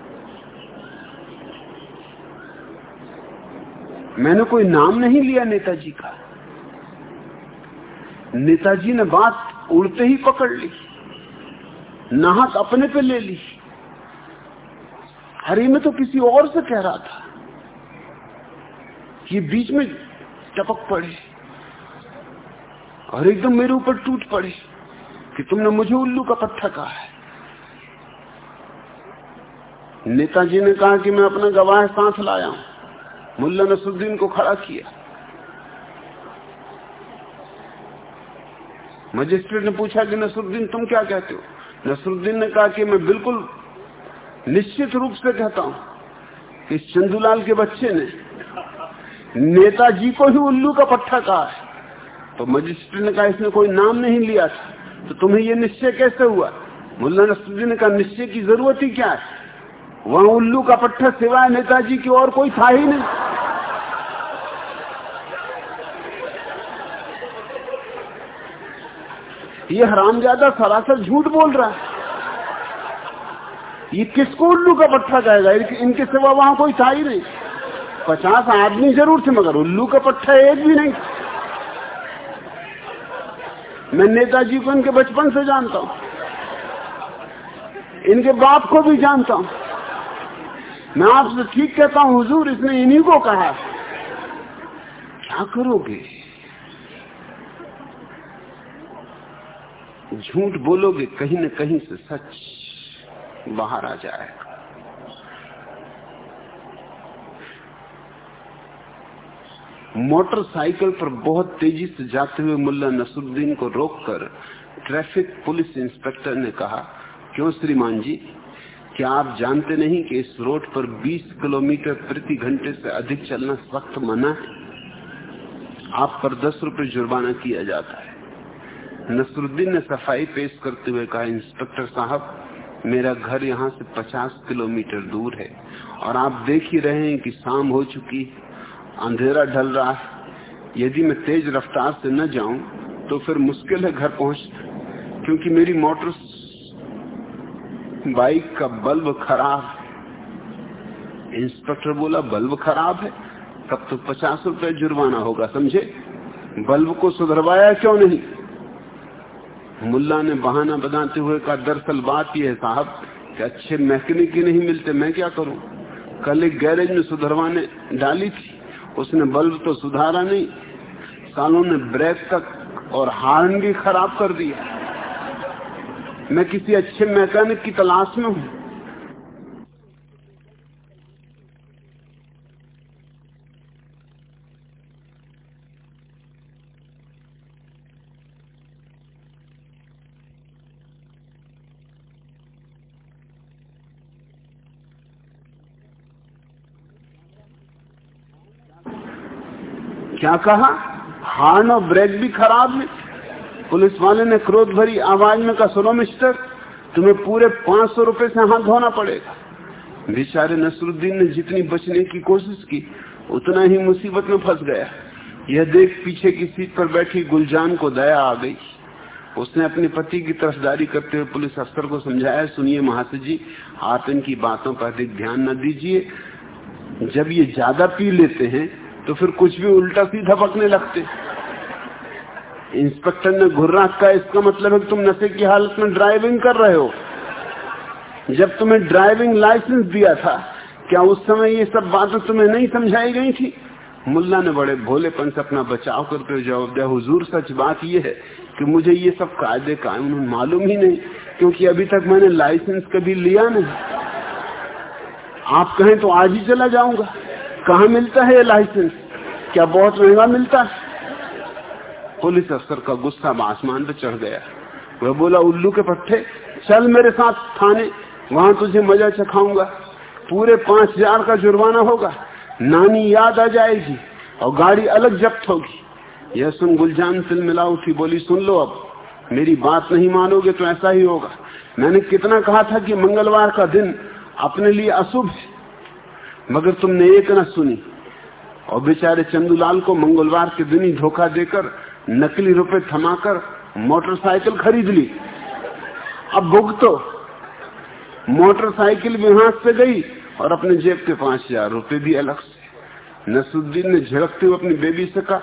मैंने कोई नाम नहीं लिया नेताजी का। नेताजी ने बात उड़ते ही पकड़ ली, नाहक अपने पे ले ली। हरी में तो किसी और से कह रहा था कि बीच में टपक पड़े और एकदम मेरे ऊपर टूट पड़े कि तुमने मुझे उल्लू का पत्थर कहा है। नेताजी ने कहा कि मैं अपना गवाह सांस लाया हूँ। मुल्ला नसरुद्दीन को खड़ा किया। मजिस्ट्रेट ने पूछा कि नसरुद्दीन, तुम क्या कहते हो? नसरुद्दीन ने कहा कि मैं बिल्कुल निश्चित रूप से कहता हूँ कि चंदूलाल के बच्चे ने नेताजी को ही उल्लू का पट्टा कहा है। तो मजिस्ट्रेट ने कहा, इसने कोई नाम नहीं लिया था। तो तुम्हें यह निश्चय कैसे हुआ? मुल्ला नसरुद्दीन ने कहा, निश्चय की ज़रूरत ही क्या है? वहाँ उल्लू का पट्टा सिवाय नेताजी की और कोई था ही नहीं। ये हरामजादा सरासर झूठ बोल रहा है। ये किसको उल्लू का पट्टा जाएगा इनके सिवा वहाँ कोई था ही नहीं। पचास आदमी ज़रूर थे, मगर उल्लू का पट्टा एक भी नहीं। मैं नेताजी को इनके बचपन से जानता हूँ। इनके बाप को भी जानता हूँ। मैं आपसे ठीक कहता हूँ, हुजूर, इसने इन्हीं को कहा। क्या करोगे? झूठ बोलोगे, कहीं न कहीं से सच बाहर आ जाएगा मोटरसाइकिल पर बहुत तेज़ी से जाते हुए मुल्ला नसरुद्दीन को रोककर ट्रैफ़िक पुलिस इंस्पेक्टर ने कहा, क्यों श्रीमान जी? क्या आप जानते नहीं कि इस रोड पर 20 किलोमीटर प्रति घंटे से अधिक चलना सख्त मना है? आप पर दस रुपए जुर्माना किया जाता है। नसरुद्दीन ने सफ़ाई पेश करते हुए कहा, इंस्पेक्टर साहब, मेरा घर यहाँ से 50 किलोमीटर दूर है और आप देख ही रहे हैं कि शाम हो चुकी अंधेरा ढल रहा है। यदि मैं तेज रफ्तार से न जाऊँ तो फिर मुश्किल है घर पहुँचना, क्योंकि मेरी मोटर बाइक का बल्ब खराब इंस्पेक्टर बोला, बल्ब खराब है? तब तो पचास रुपए जुर्माना होगा, समझे? बल्ब को सुधरवाया क्यों नहीं? मुल्ला ने बहाना बनाते हुए कहा, दरअसल बात यह है साहब कि अच्छे मैकेनिक ही नहीं मिलते? मैं क्या करूँ? कल एक गैरेज में सुधरवाने डाली थी। उसने बल्ब तो सुधारा नहीं। सालों ने ब्रेक तक और हार्न भी खराब कर दिया। मैं किसी अच्छे मैकेनिक की तलाश में हूँ। क्या कहा? हार्न और ब्रेक भी खराब है। पुलिस वाले ने क्रोध भरी आवाज़ में कहा, सुनो मिस्टर, तुम्हें पूरे पाँच सौ रुपये से हाथ धोना पड़ेगा। बेचारे नसरुद्दीन ने जितनी बचने की कोशिश की, उतना ही मुसीबत में फंस गया। यह देख पीछे की सीट पर बैठी गुलजान को दया आ गई। उसने अपने पति की तरफदारी करते हुए पुलिस अफसर को समझाया, सुनिए महाशय जी, आप इनकी बातों पर अधिक ध्यान न दीजिए। जब ये ज़्यादा पी लेते हैं तो फिर कुछ भी उल्टा सीधा पकने लगते। इंस्पेक्टर ने घुर्रा का इसका मतलब है कि तुम नशे की हालत में ड्राइविंग कर रहे हो। जब तुम्हें ड्राइविंग लाइसेंस दिया था, क्या उस समय ये सब बातें तुम्हें नहीं समझाई गई थी? मुल्ला ने बड़े भोलेपन से अपना बचाव करते हुए जवाब दिया, हुजूर, सच बात यह है कि मुझे ये सब कायदे कानून मालूम ही नहीं, क्योंकि अभी तक मैंने लाइसेंस कभी लिया नहीं। आप कहें तो आज ही चला जाऊँगा। कहा मिलता है ये लाइसेंस क्या बहुत महँगा मिलता? है पुलिस अफसर का गुस्सा आसमान पे चढ़ गया। वह बोला, उल्लू के पट्टे, चल मेरे साथ थाने, वहाँ तुझे मज़ा चखाऊँगा। पूरे पाँच हज़ार का जुर्माना होगा। नानी याद आ जाएगी और गाड़ी अलग जब्त होगी। यह सुन गुलजान मिला उठी, बोली, सुन लो अब, मेरी बात नहीं मानोगे तो ऐसा ही होगा। मैंने कितना कहा था कि मंगलवार का दिन अपने लिए अशुभ है। मगर तुमने एक न सुनी। और बेचारे चंदूलाल को मंगलवार के दिन ही धोखा देकर नकली रुपए थमाकर मोटरसाइकिल खरीद ली। अब भुगतो। मोटरसाइकिल भी हाथ से गई और अपने जेब के पाँच हज़ार रुपये भी अलग से। नसुद्दीन ने झड़कते हुए अपनी बेबी से कहा,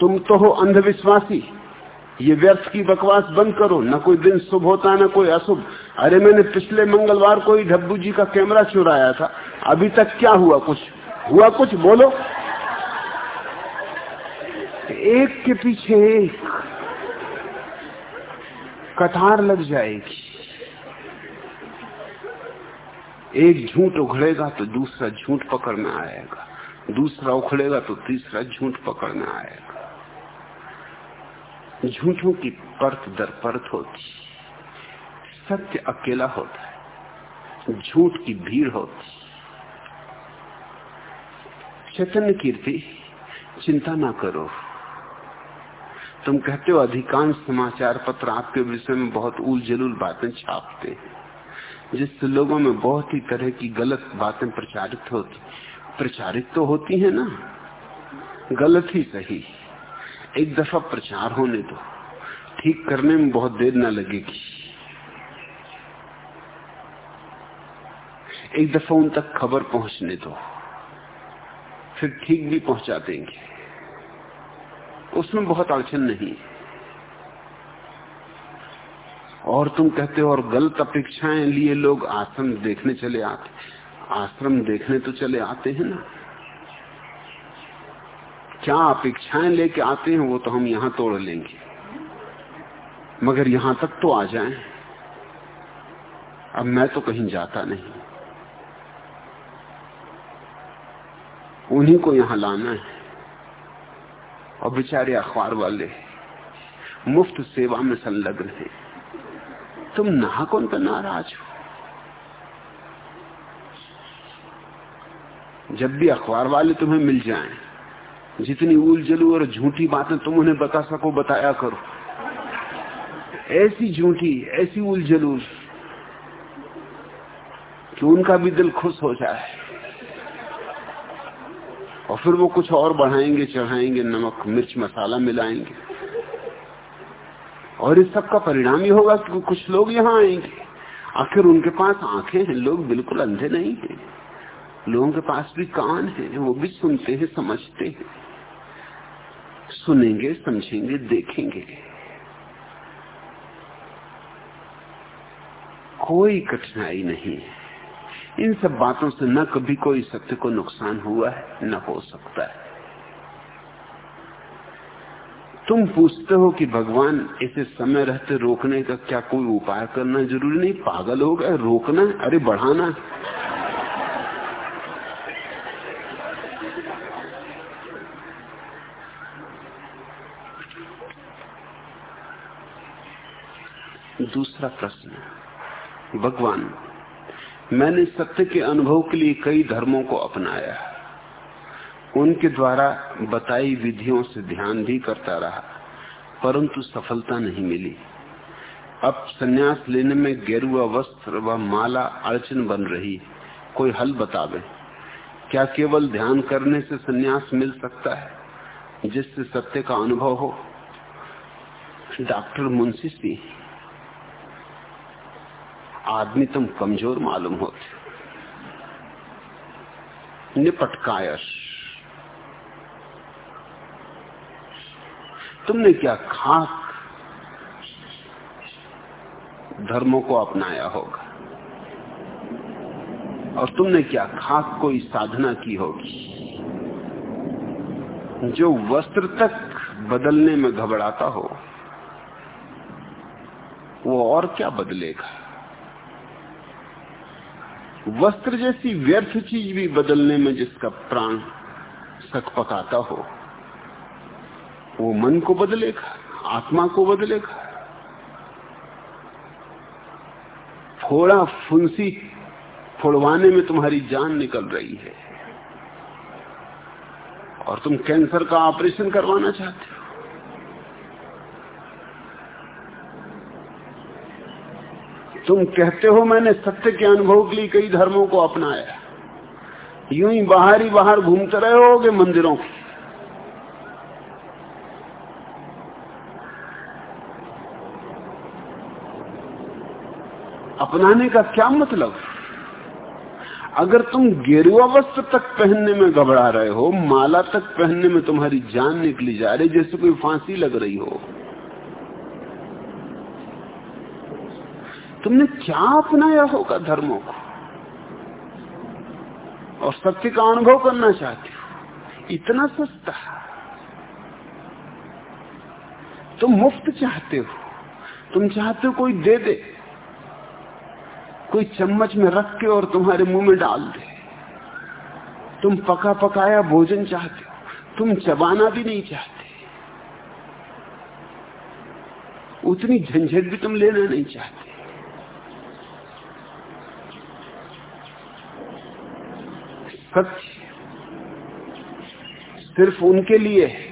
तुम तो हो अंधविश्वासी। ये व्यर्थ की बकवास बंद करो। न कोई दिन शुभ होता, न कोई अशुभ। अरे मैंने पिछले मंगलवार को ही ढब्बू जी का कैमरा चुराया था। अभी तक क्या हुआ? कुछ हुआ कुछ? बोलो। एक के पीछे एक कतार लग जाएगी। एक झूठ उखड़ेगा तो दूसरा झूठ पकड़ में आएगा। दूसरा उखड़ेगा तो तीसरा झूठ पकड़ में आएगा। झूठों की परत दर परत होती। सत्य अकेला होता है। झूठ की भीड़ होती। चैतन्य कीर्ति, चिंता ना करो। तुम कहते हो अधिकांश समाचार पत्र आपके विषय में बहुत उल जलूल बातें छापते हैं जिससे लोगों में बहुत ही तरह की गलत बातें प्रचारित होती, प्रचारित तो होती है ना? गलत ही सही। एक दफ़ा प्रचार होने दो। ठीक करने में बहुत देर न लगेगी। एक दफ़ा उन तक खबर पहुँचने दो। फिर ठीक भी पहुँचा देंगे। उसमें बहुत अड़चन नहीं। और तुम कहते हो, और गलत अपेक्षाएँ लिए लोग आश्रम देखने चले आते आश्रम देखने तो चले आते हैं ना। क्या अपेक्षाएँ लेके आते हैं, वो तो हम यहाँ तोड़ लेंगे। मगर यहाँ तक तो आ जाएँ। अब मैं तो कहीं जाता नहीं। उन्हीं को यहाँ लाना है। और बेचारे अखबार वाले, मुफ़्त सेवा में संलग्न है। तुम नाहकों पर नाराज़ हो। जब भी अखबार वाले तुम्हें मिल जाएँ, जितनी उल जलू और झूठी बातें तुम उन्हें बता सको, बताया करो। ऐसी झूठी, ऐसी उलझलू कि उनका भी दिल खुश हो जाए। फिर वो कुछ और बढ़ाएँगे, चढ़ाएँगे, नमक, मिर्च, मसाला मिलाएँगे। और इस सब का परिणाम ये होगा कि कुछ लोग यहाँ आएँगे। आखिर उनके पास आँखें हैं, लोग बिल्कुल अंधे नहीं हैं। लोगों के पास भी कान है, वो भी सुनते हैं, समझते हैं। सुनेंगे, समझेंगे, देखेंगे। कोई कठिनाई नहीं है। इन सब बातों से न कभी कोई सत्य को नुकसान हुआ है, न हो सकता है। तुम पूछते हो कि भगवान, इसे समय रहते रोकने का क्या कोई उपाय करना ज़रूरी नहीं? पागल हो गए, रोकना अरे, बढ़ाना दूसरा प्रश्न भगवान मैंने सत्य के अनुभव के लिए कई धर्मों को अपनाया उनके द्वारा बताई विधियों से ध्यान भी करता रहा, परंतु सफलता नहीं मिली। अब संन्यास लेने में गेरुआ वस्त्र व माला अड़चन बन रही, कोई हल बतावे। क्या केवल ध्यान करने से संन्यास मिल सकता है, जिससे सत्य का अनुभव हो? डॉक्टर मुंशी सिंह आदमी तुम कमज़ोर मालूम होते निपट कायश तुमने क्या खाक धर्मों को अपनाया होगा? और तुमने क्या खाक कोई साधना की होगी? जो वस्त्र तक बदलने में घबराता हो, वो और क्या बदलेगा? वस्त्र जैसी व्यर्थ चीज़ भी बदलने में जिसका प्राण सक पकाता हो, वो मन को बदलेगा, आत्मा को बदलेगा। फोड़ा फुंसी फोड़वाने में तुम्हारी जान निकल रही है। और तुम कैंसर का ऑपरेशन करवाना चाहते हो। तुम कहते हो मैंने सत्य के अनुभव के लिए कई धर्मों को अपनाया। यूँ ही बाहर ही बाहर घूमते रहे होगे मंदिरों की अपनाने का क्या मतलब? अगर तुम गेरुआ वस्त्र तक पहनने में घबरा रहे हो, माला तक पहनने में तुम्हारी जान निकली जा रही, जैसे कोई फांसी लग रही हो तुमने क्या अपनाया होगा धर्मों को? और सत्य का अनुभव करना चाहते हो? इतना सस्ता तुम मुफ़्त चाहते हो। तुम चाहते हो कोई दे दे, कोई चम्मच में रख के और तुम्हारे मुँह में डाल दे। तुम पका पकाया भोजन चाहते हो। तुम चबाना भी नहीं चाहते। उतनी झंझट भी तुम लेना नहीं चाहते। सत्य सिर्फ़ उनके लिए है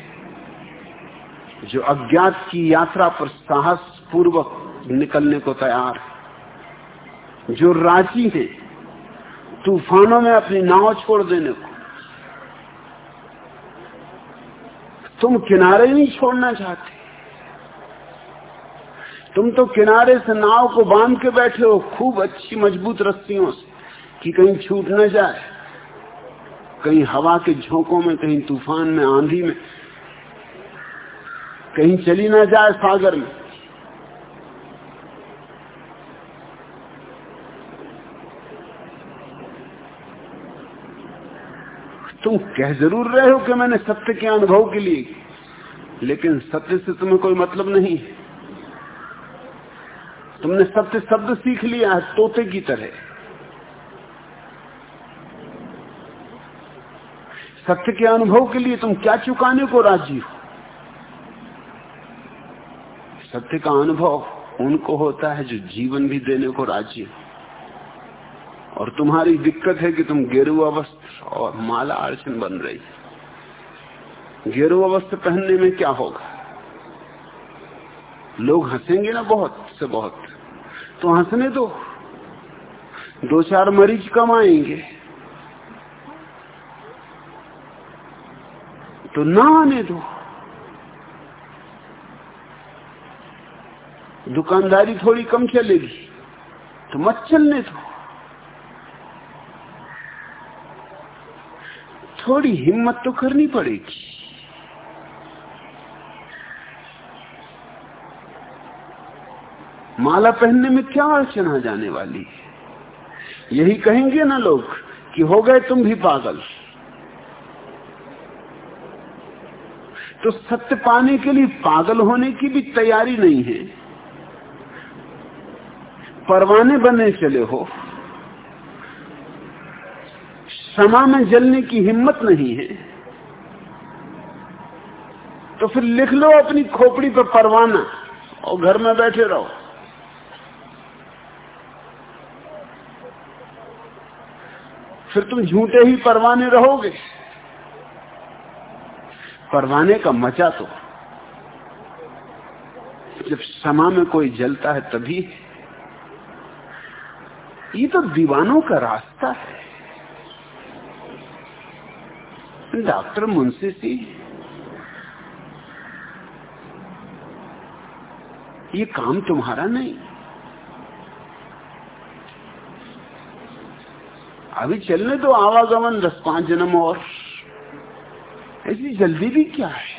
जो अज्ञात की यात्रा पर साहस पूर्वक निकलने को तैयार है। जो राज़ी है तूफानों में अपनी नाव छोड़ देने को। तुम किनारे नहीं छोड़ना चाहते। तुम तो किनारे से नाव को बाँध के बैठे हो खूब अच्छी मज़बूत रस्सियों से कि कहीं छूट न जाए। कहीं हवा के झोंकों में, कहीं तूफ़ान में, आंधी में, कहीं चली ना जाए सागर में। तुम कह ज़रूर रहे हो कि मैंने सत्य के अनुभव के लिए लेकिन सत्य से तुम्हें कोई मतलब नहीं है। तुमने सत्य शब्द सीख लिया है, तोते की तरह। सत्य के अनुभव के लिए तुम क्या चुकाने को राज़ी हो? सत्य का अनुभव उनको होता है जो जीवन भी देने को राज़ी हो। और तुम्हारी दिक्कत है कि तुम गेरुआ वस्त्र और माला अर्चन बन रही गेरुआ वस्त्र पहनने में क्या होगा? लोग हंसेंगे ना बहुत से बहुत। तो हंसने दो। दो चार मरीज़ कम तो ना आने दो दुकानदारी थोड़ी कम चलेगी तो मत चलने दो। थोड़ी हिम्मत तो करनी पड़ेगी। माला पहनने में क्या अड़चन आ जाने वाली है? यही कहेंगे ना लोग कि हो गए तुम भी पागल। तो सत्य पाने के लिए पागल होने की भी तैयारी नहीं है। परवाने बनने चले हो। समा में जलने की हिम्मत नहीं है। तो फिर लिख लो अपनी खोपड़ी पर परवाना और घर में बैठे रहो। फिर तुम झूठे ही परवाने रहोगे। परवाने का मज़ा तो जब समा में कोई जलता है तभी ये तो दीवानों का रास्ता है। डॉक्टर मुंशी सी ये काम तुम्हारा नहीं। अभी चलने तो आवागमन, दस पाँच जन्म और। ऐसी जल्दी भी क्या है?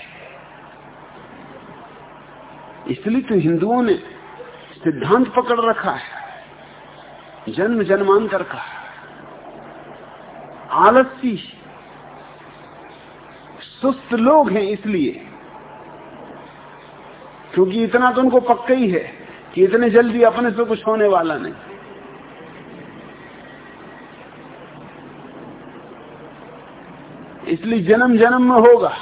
इसलिए तो हिंदुओं ने सिद्धांत पकड़ रखा है, जन्म जन्मांतर का। आलसी, सुस्त लोग हैं इसलिए, क्योंकि इतना तो उनको पक्का ही है कि इतने जल्दी अपने से कुछ होने वाला नहीं। इसलिए जन्म जन्म में होगा।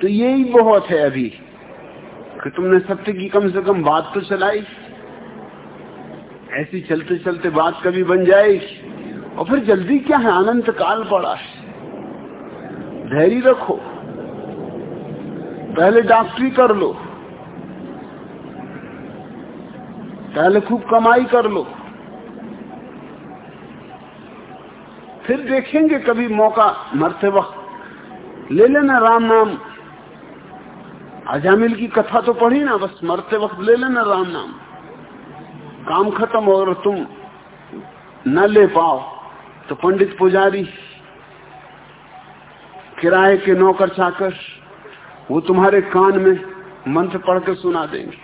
तो यही बहुत है अभी कि तुमने सत्य की कम से कम बात तो चलाई। ऐसी चलते चलते बात कभी बन जाएगी और फिर जल्दी क्या है? अनंत काल पड़ा धैर्य रखो। पहले डॉक्टरी कर लो। पहले खूब कमाई कर लो। फिर देखेंगे कभी मौका मरते वक्त। ले लेना राम नाम। अजामिल की कथा तो पढ़ी ना, बस मरते वक्त ले लेना राम नाम। काम खत्म हो और तुम न ले पाओ तो पंडित पुजारी, किराए के नौकर चाकर, वो तुम्हारे कान में मंत्र पढ़ के सुना देंगे।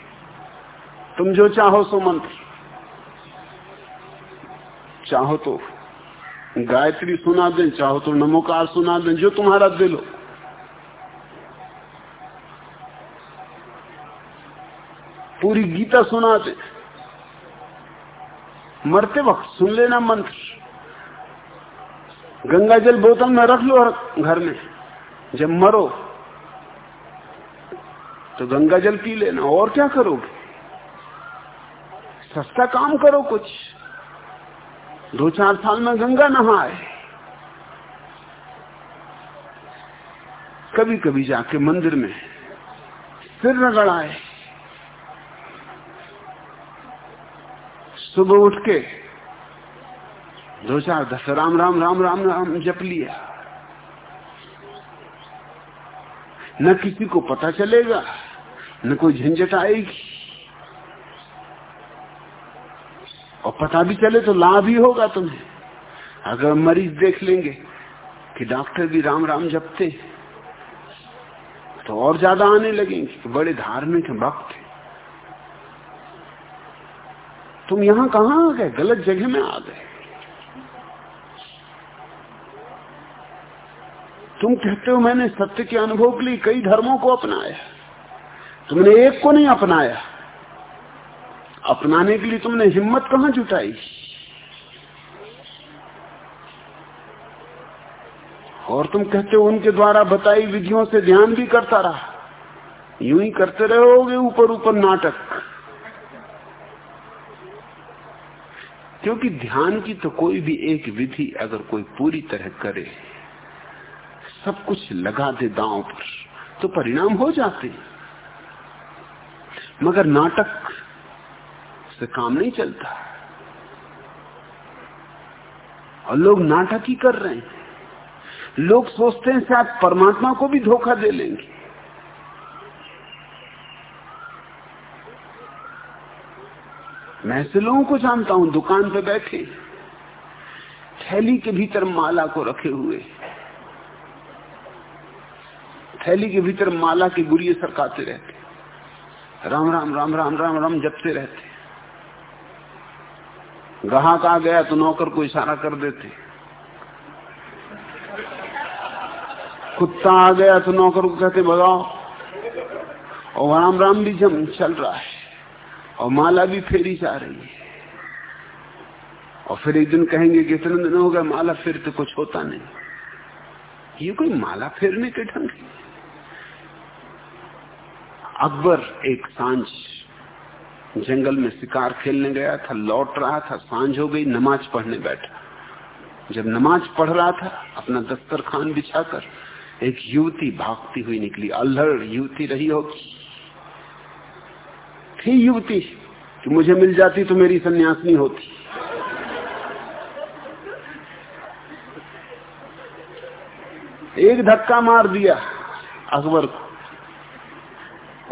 तुम जो चाहो सो मंत्र। चाहो तो गायत्री सुना दें, चाहो तो नमोकार सुना दें, जो तुम्हारा दिल हो। पूरी गीता सुना दे। मरते वक्त सुन लेना मंत्र। गंगा जल बोतल में रख लो घर में। जब मरो तो गंगा जल पी लेना। और क्या करोगे? सस्ता काम करो कुछ। दो चार साल में गंगा नहाए। कभी कभी जाके मंदिर में सिर रगड़ आए सुबह उठ के दो चार दस राम राम राम राम राम जप लिया। न किसी को पता चलेगा, न कोई झंझट आएगी। और पता भी चले तो लाभ ही होगा तुम्हें। अगर मरीज़ देख लेंगे कि डॉक्टर भी राम राम जपते तो और ज़्यादा आने लगेंगे। बड़े धार्मिक भक्त तुम यहाँ कहाँ आ गए? गलत जगह में आ गए। तुम कहते हो मैंने सत्य के अनुभव के लिए कई धर्मों को अपनाया। तुमने एक को नहीं अपनाया। अपनाने के लिए तुमने हिम्मत कहाँ जुटाई? और तुम कहते हो उनके द्वारा बताई विधियों से ध्यान भी करता रहा। यूँ ही करते रहोगे ऊपर ऊपर नाटक। क्योंकि ध्यान की तो कोई भी एक विधि अगर कोई पूरी तरह करे, सब कुछ लगा दे दांव पर तो परिणाम हो जाते। मगर नाटक से काम नहीं चलता। और लोग नाटक ही कर रहे हैं। लोग सोचते हैं शायद परमात्मा को भी धोखा दे लेंगे। मैं ऐसे लोगों को जानता हूँ, दुकान पे बैठे, थैली के भीतर माला को रखे हुए। थैली के भीतर माला के गुरिये सरकाते रहते। राम राम राम राम राम राम जपते रहते। ग्राहक आ गया तो नौकर को इशारा कर देते। कुत्ता आ गया तो नौकर को कहते, भगाओ। और राम राम भी जम चल रहा है। और माला भी फेरी जा रही है। और फिर एक दिन कहेंगे कि इतने दिन हो गए, माला फेरते कुछ होता नहीं। ये कोई माला फेरने के ढंग अकबर एक साँझ जंगल में शिकार खेलने गया था, लौट रहा था, साँझ हो गई, नमाज़ पढ़ने बैठा। जब नमाज़ पढ़ रहा था, अपना दस्तर खान बिछाकर एक युवती भागती हुई निकली। अल्हड़, युवती रही होगी। थी युवती, कि मुझे मिल जाती तो मेरी सन्यासनी होती। एक धक्का मार दिया अकबर को।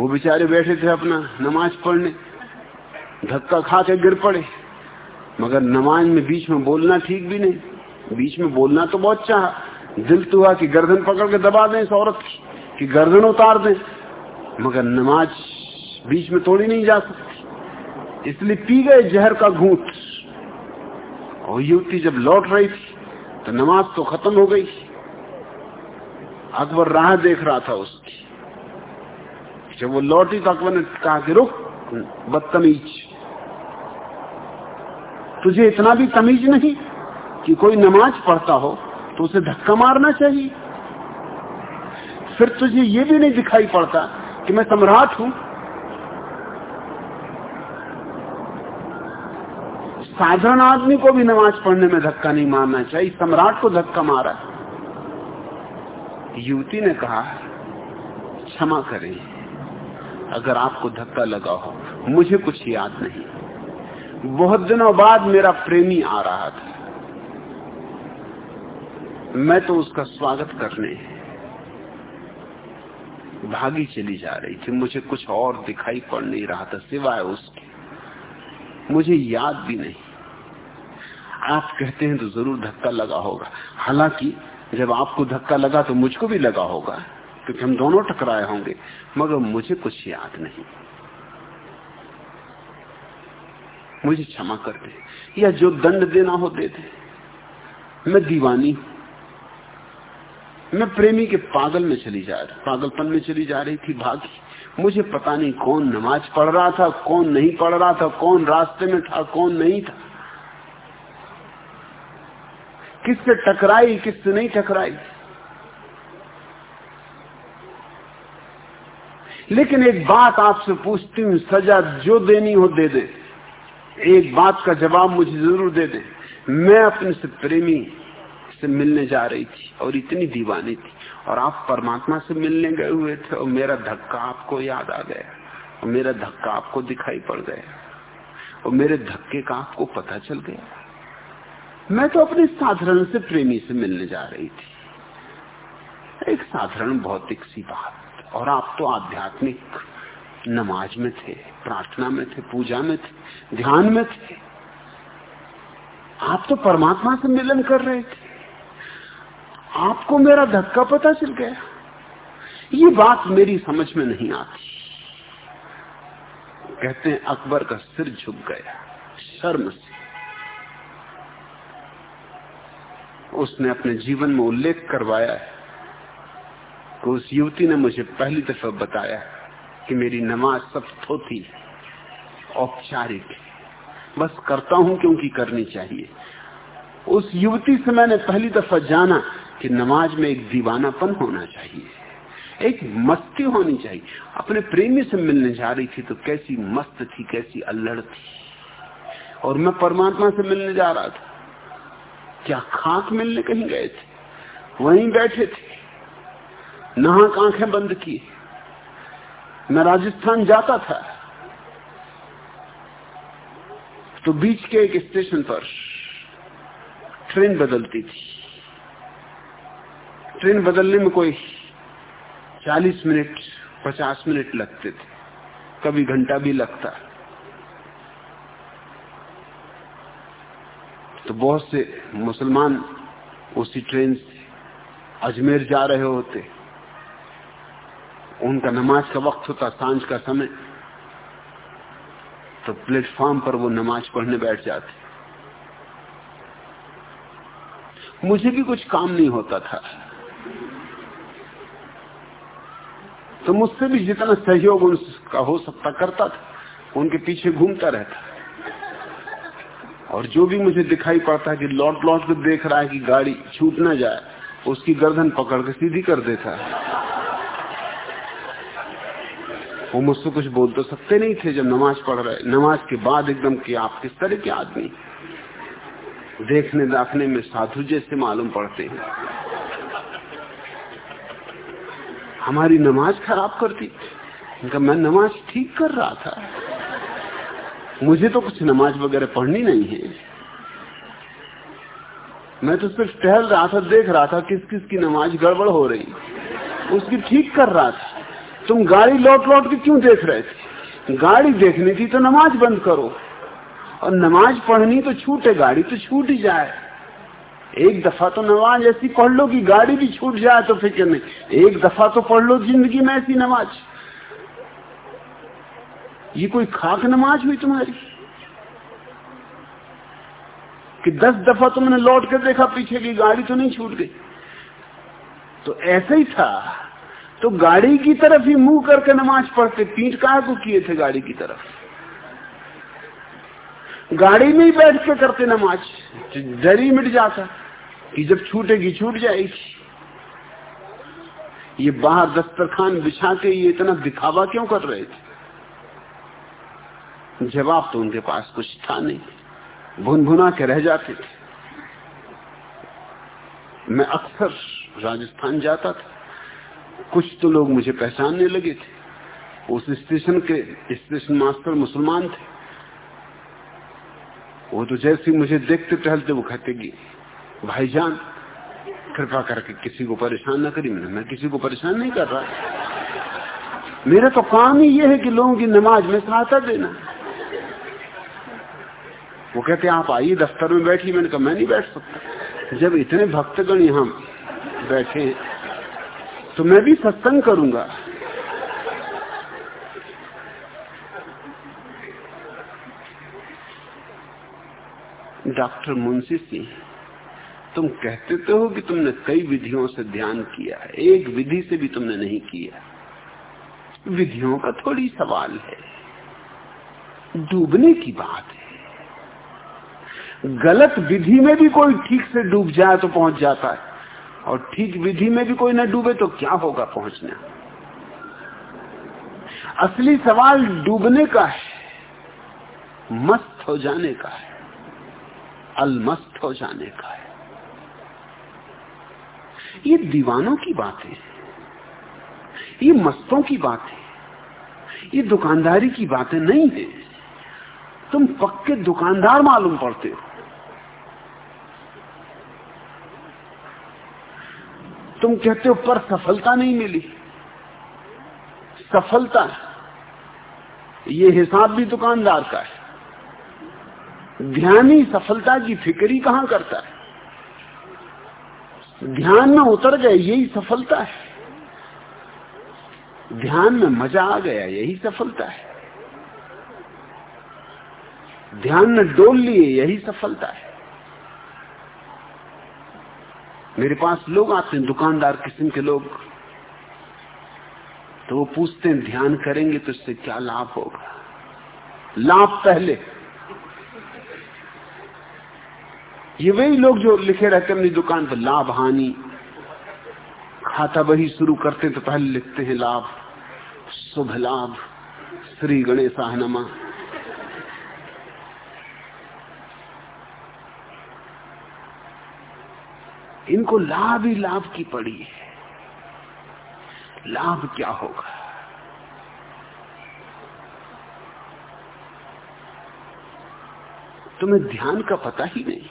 वो बेचारे बैठे थे अपना नमाज़ पढ़ने। धक्का खा के गिर पड़े। मगर नमाज़ में बीच में बोलना ठीक भी नहीं। बीच में बोलना तो बहुत चाह। दिल तो हुआ कि गर्दन पकड़ के दबा दें इस औरत की, कि गर्दन उतार दें। मगर नमाज़ बीच में तोड़ी नहीं जा सकती। इसलिए पी गए जहर का घूट। और युवती जब लौट रही थी तो नमाज़ तो खत्म हो गई। अकबर राह देख रहा था उसकी। जब वो लौटी तो अकबर ने कहा कि रुक, बदतमीज। तुझे इतना भी तमीज नहीं कि कोई नमाज़ पढ़ता हो तो उसे धक्का मारना चाहिए। फिर तुझे ये भी नहीं दिखाई पड़ता कि मैं सम्राट हूँ। साधारण आदमी को भी नमाज़ पढ़ने में धक्का नहीं मारना चाहिए, सम्राट को धक्का मारा। युवती ने कहा, क्षमा करें, अगर आपको धक्का लगा हो, मुझे कुछ याद नहीं। बहुत दिनों बाद मेरा प्रेमी आ रहा था। मैं तो उसका स्वागत करने भागी चली जा रही थी। मुझे कुछ और दिखाई पड़ नहीं रहा था सिवाय उसके। मुझे याद भी नहीं। आप कहते हैं तो ज़रूर धक्का लगा होगा। हालाँकि जब आपको धक्का लगा तो मुझको भी लगा होगा, क्योंकि हम दोनों टकराए होंगे, मगर मुझे कुछ याद नहीं। मुझे क्षमा कर दे, या जो दंड देना हो दे दे। मैं दीवानी मैं प्रेमी के पागल में चली जा रही, पागलपन में चली जा रही थी, भागी। मुझे पता नहीं कौन नमाज़ पढ़ रहा था, कौन नहीं पढ़ रहा था, कौन रास्ते में था, कौन नहीं था। किससे टकराई, किससे नहीं टकराई। लेकिन एक बात आपसे पूछती हूँ, सजा जो देनी हो दे दे। एक बात का जवाब मुझे ज़रूर दे दे। मैं अपने से प्रेमी से मिलने जा रही थी और इतनी दीवानी थी और आप परमात्मा से मिलने गए हुए थे और मेरा धक्का आपको याद आ गया और मेरा धक्का आपको दिखाई पड़ गया और मेरे धक्के का आपको पता चल गया। मैं तो अपने साधारण से प्रेमी से मिलने जा रही थी। एक साधारण भौतिक सी बात और आप तो आध्यात्मिक नमाज़ में थे, प्रार्थना में थे, पूजा में थे, ध्यान में थे। आप तो परमात्मा से मिलन कर रहे थे। आपको मेरा धक्का पता चल गया। ये बात मेरी समझ में नहीं आती। कहते हैं, अकबर का सिर झुक गया। शर्म से। उसने अपने जीवन में उल्लेख करवाया है कि उस युवती ने मुझे पहली दफ़ा बताया कि मेरी नमाज़ सब थोथी औपचारिक। बस करता हूँ क्योंकि करनी चाहिए। उस युवती से मैंने पहली दफ़ा जाना कि नमाज़ में एक दीवानापन होना चाहिए, एक मस्ती होनी चाहिए। अपने प्रेमी से मिलने जा रही थी तो कैसी मस्त थी, कैसी अल्लड़ थी। और मैं परमात्मा से मिलने जा रहा था। क्या खाक मिलने कहीं गए थे? वहीं बैठे थे। नहाक आँखें बंद की मैं राजस्थान जाता था। तो बीच के एक स्टेशन पर ट्रेन बदलती थी। ट्रेन बदलने में कोई 40 मिनट 50 मिनट लगते थे। कभी घंटा भी लगता। तो बहुत से मुसलमान उसी ट्रेन से अजमेर जा रहे होते। उनका नमाज़ का वक्त होता, साँझ का समय तो प्लेटफॉर्म पर वो नमाज़ पढ़ने बैठ जाते। मुझे भी कुछ काम नहीं होता था। तो मुझसे भी जितना सहयोग उनका हो सकता करता था, उनके पीछे घूमता रहता। और जो भी मुझे दिखाई पड़ता कि लौट लौट कर देख रहा है कि गाड़ी छूट ना जाए, उसकी गर्दन पकड़ के सीधी कर देता। है वो मुझसे कुछ बोल तो सकते नहीं थे जब नमाज़ पढ़ रहे, नमाज़ के बाद एकदम कि आप किस तरह के आदमी? देखने दाखने में साधु जैसे मालूम पड़ते हैं। हमारी नमाज़ खराब करती इनका मैं नमाज़ ठीक कर रहा था। मुझे तो कुछ नमाज़ वगैरह पढ़नी नहीं है। मैं तो सिर्फ़ टहल रहा था, देख रहा था किस किस की नमाज़ गड़बड़ हो रही। उसकी ठीक कर रहा था। तुम गाड़ी लौट लौट के क्यों देख रहे थे? गाड़ी देखनी थी तो नमाज़ बंद करो। और नमाज़ पढ़नी तो छूटे, गाड़ी तो छूट ही जाए। एक दफ़ा तो नमाज़ ऐसी पढ़ लो कि गाड़ी भी छूट जाए तो फ़िक्र नहीं। एक दफ़ा तो पढ़ लो ज़िंदगी में ऐसी नमाज़। ये कोई खाक नमाज़ हुई तुम्हारी? कि दस दफ़ा तुमने लौट कर देखा पीछे की गाड़ी तो नहीं छूट गई? तो ऐसे ही था। तो गाड़ी की तरफ़ ही मुँह करके नमाज़ पढ़ते, पीठ कहा को किए थे गाड़ी की तरफ़? गाड़ी में ही बैठ के करते नमाज़, डर ही मिट जाता कि जब छूटेगी, छूट जाएगी। ये बाहर दस्तरखान बिछा के ये इतना दिखावा क्यों कर रहे थे? जवाब तो उनके पास कुछ था नहीं। भुन भुना के रह जाते थे। मैं अक्सर राजस्थान जाता था। कुछ तो लोग मुझे पहचानने लगे थे। उस स्टेशन के, स्टेशन मास्टर मुसलमान थे। वो तो जैसे मुझे देखते टहलते वो कहते भाईजान, कृपा करके किसी को परेशान न करी मैंने मैं किसी को परेशान नहीं कर रहा। मेरा तो काम ही ये है कि लोगों की नमाज़ में सहायता देना। वो कहते, आप आइए, दफ्तर में बैठिए। मैंने कहा, मैं नहीं बैठ सकता। जब इतने भक्तगण यहाँ बैठे हैं तो मैं भी सत्संग करूँगा। डॉक्टर मुंशी सिंह, तुम कहते तो हो कि तुमने कई विधियों से ध्यान किया एक विधि से भी तुमने नहीं किया। विधियों का थोड़ी सवाल है। डूबने की बात है। गलत विधि में भी कोई ठीक से डूब जाए तो पहुँच जाता है। और ठीक विधि में भी कोई न डूबे तो क्या होगा पहुँचना? असली सवाल डूबने का है, मस्त हो जाने का है, अलमस्त हो जाने का है। ये दीवानों की बात है, ये मस्तों की बात है, ये दुकानदारी की बातें नहीं है। तुम पक्के दुकानदार मालूम पड़ते हो। तुम कहते हो, पर सफलता नहीं मिली। सफलता। ये हिसाब भी दुकानदार का है। ध्यानी सफलता की फिक्री कहाँ करता है? ध्यान में उतर गए यही सफलता है। ध्यान में मज़ा आ गया, यही सफलता है। ध्यान में डोल लिए, यही सफलता है। मेरे पास लोग आते हैं, दुकानदार किस्म के लोग। तो वो पूछते हैं, ध्यान करेंगे तो इससे क्या लाभ होगा? लाभ पहले। ये वही लोग जो लिखे रहते हैं अपनी दुकान पर, लाभ, हानि। खाता बही शुरू करते तो पहले लिखते हैं लाभ। शुभ लाभ। श्री गणेश आहनमा इनको लाभ ही लाभ की पड़ी है। लाभ क्या होगा? तुम्हें ध्यान का पता ही नहीं।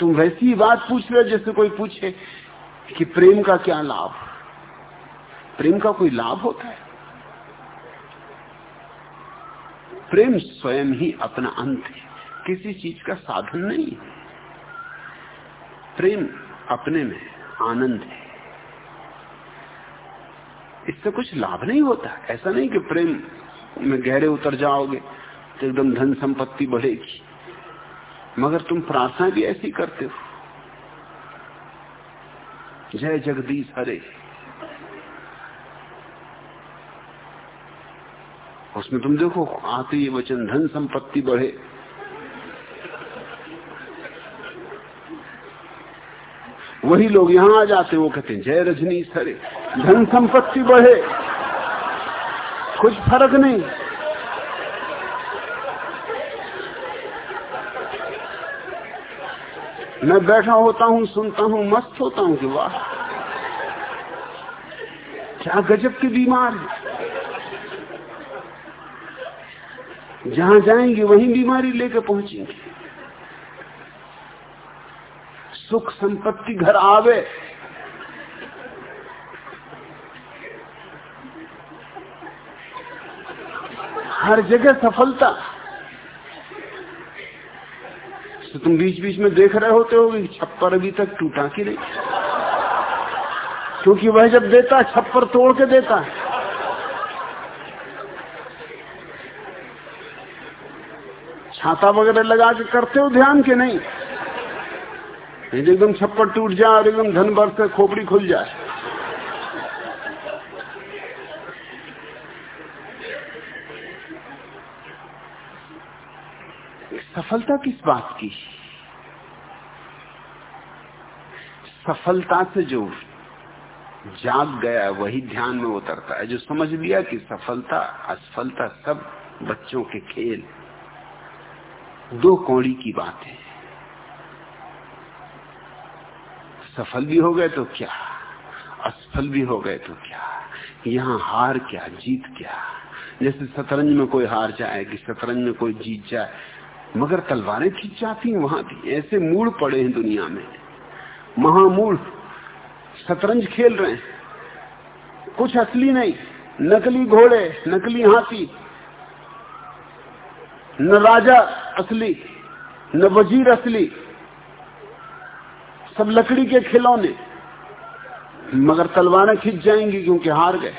तुम वैसी बात पूछ रहे हो जैसे कोई पूछे कि प्रेम का क्या लाभ? प्रेम का कोई लाभ होता है? प्रेम स्वयं ही अपना अंत है। किसी चीज़ का साधन नहीं। है प्रेम अपने में आनंद है। इससे कुछ लाभ नहीं होता। ऐसा नहीं कि प्रेम में गहरे उतर जाओगे तो एकदम धन संपत्ति बढ़ेगी। मगर तुम प्रार्थना भी ऐसी करते हो। जय जगदीश हरे। उसमें तुम देखो, आते ये वचन, धन संपत्ति बढ़े। वही लोग यहाँ आ जाते वो कहते हैं, जय रजनी सरे, धन संपत्ति बढ़े, कुछ फ़र्क नहीं। मैं बैठा होता हूँ, सुनता हूँ, मस्त होता हूँ कि वाह। क्या गजब की बीमार। है जहाँ जाएँगे, वहीं बीमारी लेकर पहुँचेंगे। सुख संपत्ति घर आवे। हर जगह सफलता। तो तुम बीच बीच में देख रहे होते हो छप्पर अभी तक टूटा कि नहीं? क्योंकि वह जब देता, छप्पर तोड़ के देता। है छाता वगैरह लगा के करते हो ध्यान के नहीं? एकदम छप्पर टूट जाए और एकदम धन भर से खोपड़ी खुल जाए। सफलता किस बात की? सफलता से जो जाग गया, वही ध्यान में उतरता है। जो समझ लिया कि सफलता, असफलता सब बच्चों के खेल। दो कौड़ी की बात है। सफल भी हो गए तो क्या? असफल भी हो गए तो क्या? यहाँ हार क्या, जीत क्या? जैसे शतरंज में कोई हार जाए कि शतरंज में कोई जीत जाए, मगर तलवारें खींच जाती वहाँ भी ऐसे मूड पड़े हैं दुनिया में। महामूड, शतरंज खेल रहे हैं। कुछ असली नहीं, नकली घोड़े, नकली हाथी, न राजा असली, न वज़ीर असली। सब लकड़ी के खिलौने। मगर तलवारें खिंच जाएँगी क्योंकि हार गए।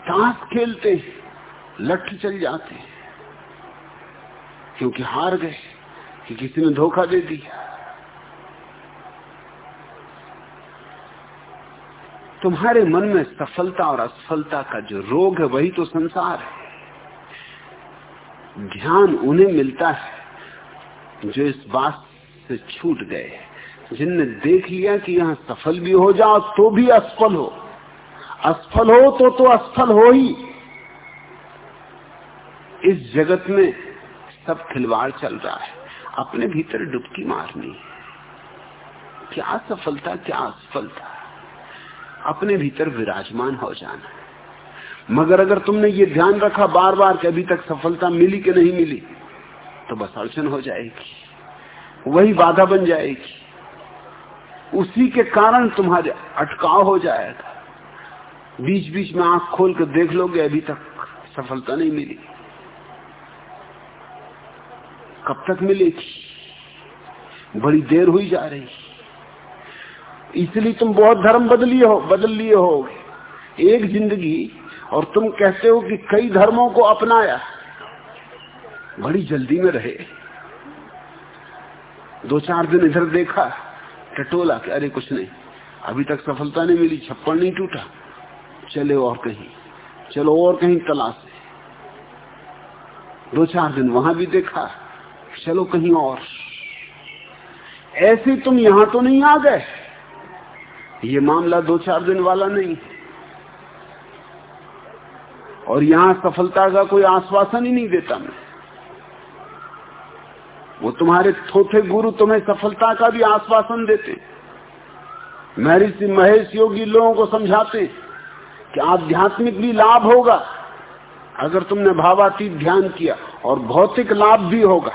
ताश खेलते लठ चल जाते क्योंकि हार गए, कि किसी ने धोखा दे दिया। तुम्हारे मन में सफलता और असफलता का जो रोग है, वही तो संसार है। ध्यान उन्हें मिलता है, जो इस बात से छूट गए। जिनने देख लिया कि यहाँ सफल भी हो जाओ तो भी असफल हो। असफल हो तो तो असफल हो ही। इस जगत में सब खिलवाड़ चल रहा है। अपने भीतर डुबकी मारनी क्या सफलता, क्या असफलता। अपने भीतर विराजमान हो जाना मगर अगर तुमने ये ध्यान रखा बार बार कि अभी तक सफलता मिली कि नहीं मिली तो बस अड़चन हो जाएगी। वही बाधा बन जाएगी। उसी के कारण तुम्हारे अटकाव हो जाएगा। बीच बीच में आँख खोल कर देख लोगे, अभी तक सफलता नहीं मिली। कब तक मिलेगी? बड़ी देर हुई जा रही। इसलिए तुम बहुत धर्म बदलिए हो, बदल लिए हो एक ज़िंदगी, और तुम कहते हो कि कई धर्मों को अपनाया। बड़ी जल्दी में रहे। दो चार दिन इधर देखा, टटोला कि अरे कुछ नहीं। अभी तक सफलता नहीं मिली छप्पड़ नहीं टूटा। चले और कहीं। चलो और कहीं तलाश दो चार दिन वहाँ भी देखा, चलो कहीं और। ऐसे तुम यहाँ तो नहीं आ गए। ये मामला दो चार दिन वाला नहीं। और यहाँ सफलता का कोई आश्वासन ही नहीं देता मैं। वो तुम्हारे थोथे गुरु तुम्हें सफलता का भी आश्वासन देते। महर्षि महेश योगी लोगों को समझाते कि आध्यात्मिक भी लाभ होगा, अगर तुमने भावातीत ध्यान किया और भौतिक लाभ भी होगा।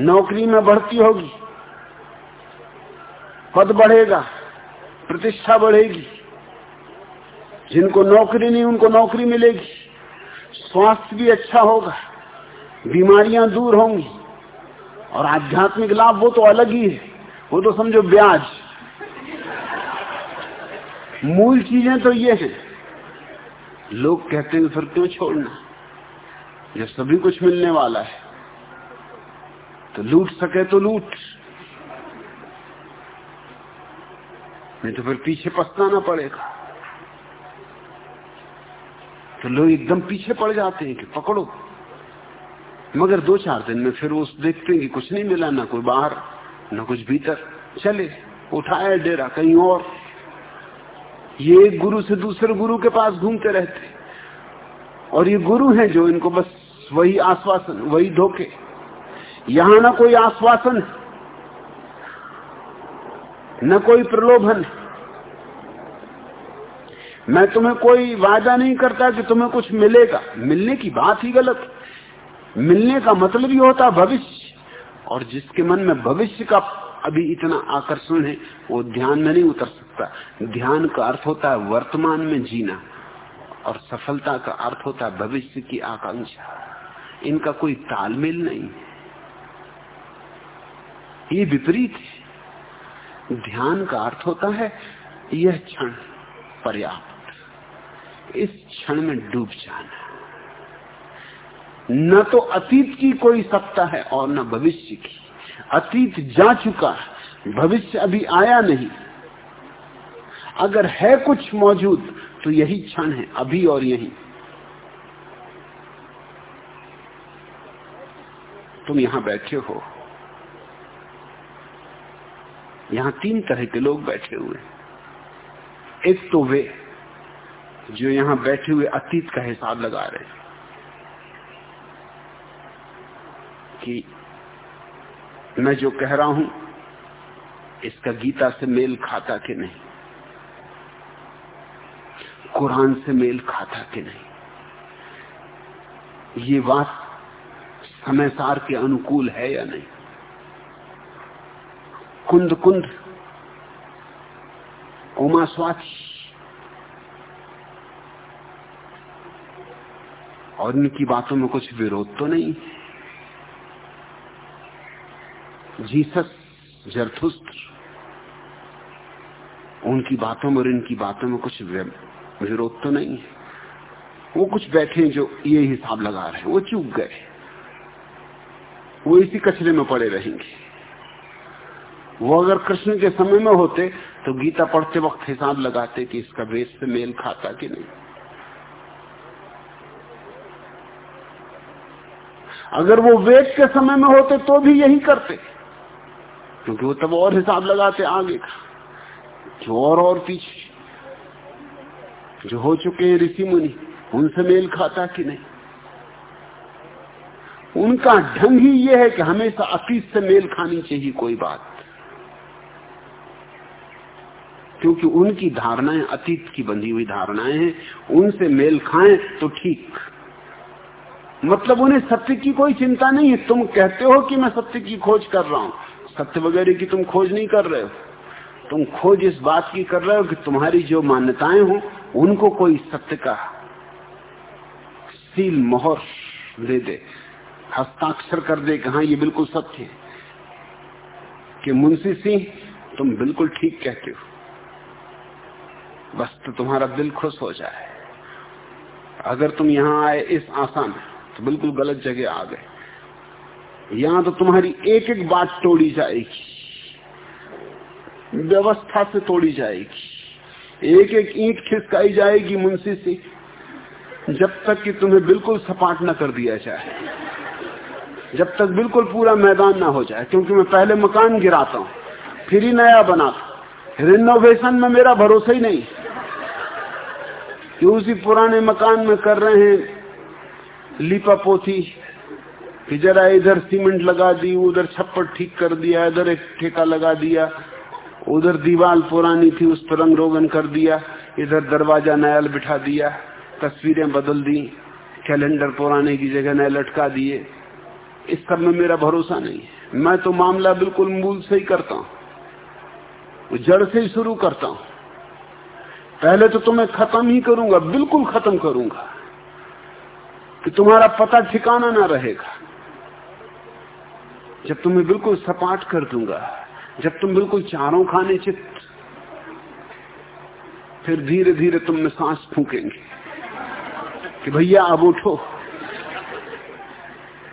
नौकरी में बढ़ती होगी, पद बढ़ेगा, प्रतिष्ठा बढ़ेगी। जिनको नौकरी नहीं, उनको नौकरी मिलेगी। स्वास्थ्य भी अच्छा होगा, बीमारियाँ दूर होंगी। और आध्यात्मिक लाभ वो तो अलग ही है। वो तो समझो ब्याज। मूल चीज़ें तो ये हैं। लोग कहते हैं, फिर क्यों छोड़ना? जब सभी कुछ मिलने वाला है तो लूट सके तो लूट। नहीं तो फिर पीछे पछताना पड़ेगा। तो लोग एकदम पीछे पड़ जाते हैं कि पकड़ो। मगर दो चार दिन में फिर वो देखते हैं कि कुछ नहीं मिला, ना कोई बाहर, ना कुछ भीतर। चले उठाए डेरा कहीं और। ये एक गुरु से दूसरे गुरु के पास घूमते रहते। और ये गुरु हैं जो इनको बस वही आश्वासन, वही धोखे। यहाँ ना कोई आश्वासन, न कोई प्रलोभन। मैं तुम्हें कोई वादा नहीं करता कि तुम्हें कुछ मिलेगा। मिलने की बात ही गलत। मिलने का मतलब ही होता भविष्य। और जिसके मन में भविष्य का अभी इतना आकर्षण है, वो ध्यान में नहीं उतर सकता। ध्यान का अर्थ होता है वर्तमान में जीना। और सफलता का अर्थ होता है भविष्य की आकांक्षा। इनका कोई तालमेल नहीं। ये विपरीत है। ध्यान का अर्थ होता है यह क्षण पर्याप्त। इस क्षण में डूब जाना। न तो अतीत की कोई सत्ता है और न भविष्य की। अतीत जा चुका है, भविष्य अभी आया नहीं। अगर है कुछ मौजूद तो यही क्षण है, अभी और यही। तुम यहाँ बैठे हो। यहाँ तीन तरह के लोग बैठे हुए एक तो वे, जो यहाँ बैठे हुए अतीत का हिसाब लगा रहे कि मैं जो कह रहा हूँ, इसका गीता से मेल खाता कि नहीं? कुरान से मेल खाता कि नहीं? ये बात समय सार के अनुकूल है या नहीं? कुंद कुंद उमा स्वाची और इनकी बातों में कुछ विरोध तो नहीं? है जीसस जरथुस्त उनकी बातों में और इनकी बातों में कुछ विरोध तो नहीं है। वो कुछ बैठे जो ये हिसाब लगा रहे हैं। वो चूक गए। वो इसी कचरे में पड़े रहेंगे। वो अगर कृष्ण के समय में होते तो गीता पढ़ते वक्त हिसाब लगाते कि इसका वेद से मेल खाता कि नहीं। अगर वो वेद के समय में होते तो भी यही करते। क्योंकि वो तब और हिसाब लगाते आगे। का जो और और पीछे। जो हो चुके हैं ऋषि मुनि, उनसे मेल खाता कि नहीं? उनका ढंग ही यह है कि हमेशा अतीत से मेल खानी चाहिए, कोई बात। क्योंकि उनकी धारणाएँ, अतीत की बंधी हुई धारणाएँ हैं, उनसे मेल खाएँ तो ठीक। मतलब उन्हें सत्य की कोई चिंता नहीं है। तुम कहते हो कि मैं सत्य की खोज कर रहा हूँ। सत्य वगैरह की तुम खोज नहीं कर रहे हो। तुम खोज इस बात की कर रहे हो कि तुम्हारी जो मान्यताएँ हो, उनको कोई सत्य का सील मोहर दे दे, हस्ताक्षर कर दे कि हाँ ये बिल्कुल सत्य है। कि मुंशी सिंह, तुम बिल्कुल ठीक कहते हो। बस तो तुम्हारा दिल खुश हो जाए। अगर तुम यहाँ आए इस आसान तो बिल्कुल गलत जगह आ गए। यहाँ तो तुम्हारी एक एक बात तोड़ी जाएगी। व्यवस्था से तोड़ी जाएगी। एक एक ईंट खिसकाई जाएगी मुंशी से, जब तक कि तुम्हें बिल्कुल सपाट न कर दिया जाए। जब तक बिल्कुल पूरा मैदान ना हो जाए, क्योंकि मैं पहले मकान गिराता हूँ, फिर ही नया बनाता रिनोवेशन में मेरा भरोसा ही नहीं। कि उसी पुराने मकान में कर रहे हैं लिपा पोथी कि जरा इधर सीमेंट लगा दी, उधर छप्पर ठीक कर दिया, इधर एक ठेका लगा दिया, उधर दीवार पुरानी थी, उस पर रंग रोगन कर दिया, इधर दरवाज़ा नया बिठा दिया, तस्वीरें बदल दी, कैलेंडर पुराने की जगह नए लटका दिए। इस सब में मेरा भरोसा नहीं है। मैं तो मामला बिल्कुल मूल से ही करता हूँ। जड़ से ही शुरू करता हूँ। पहले तो तुम्हें खत्म ही करूँगा, बिल्कुल खत्म करूँगा, कि तुम्हारा पता ठिकाना ना रहेगा। जब तुम्हें बिल्कुल सपाट कर दूँगा, जब तुम बिल्कुल चारों खाने चित्त, फिर धीरे धीरे तुम में सांस फूकेंगे कि भैया अब उठो,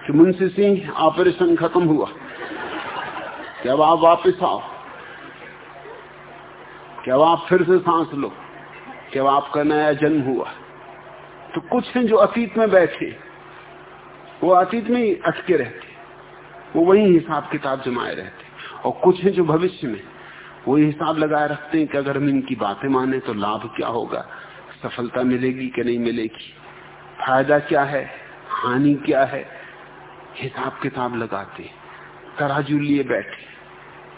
कि मुंशी सिंह ऑपरेशन खत्म हुआ, कि अब आप वापिस आओ, कि अब आप फिर से सांस लो, कि अब आपका नया जन्म हुआ। तो कुछ हैं जो अतीत में बैठे, वो अतीत में ही अटके रहते। वो वही हिसाब किताब जमाए रहते और कुछ है जो भविष्य में वो हिसाब लगाए रखते हैं कि अगर हम इनकी बातें माने तो लाभ क्या होगा? सफलता मिलेगी कि नहीं मिलेगी? फ़ायदा क्या है? हानि क्या है? हिसाब किताब लगाते तराजू लिए बैठे।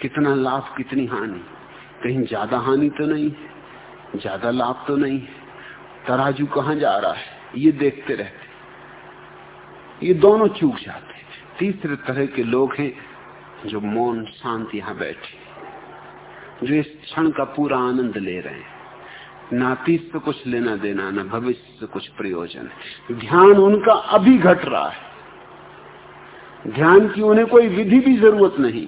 कितना लाभ, कितनी हानि? कहीं ज़्यादा हानि तो नहीं ज़्यादा लाभ तो नहीं है। तराजू कहाँ जा रहा है? ये देखते रहते ये दोनों चूक जाते तीसरे तरह के लोग हैं जो मौन, शांत यहाँ बैठे जो इस क्षण का पूरा आनंद ले रहे हैं। ना अतीत से कुछ लेना देना, ना भविष्य से कुछ प्रयोजन ध्यान उनका अभी घट रहा है। ध्यान की उन्हें कोई विधि भी ज़रूरत नहीं।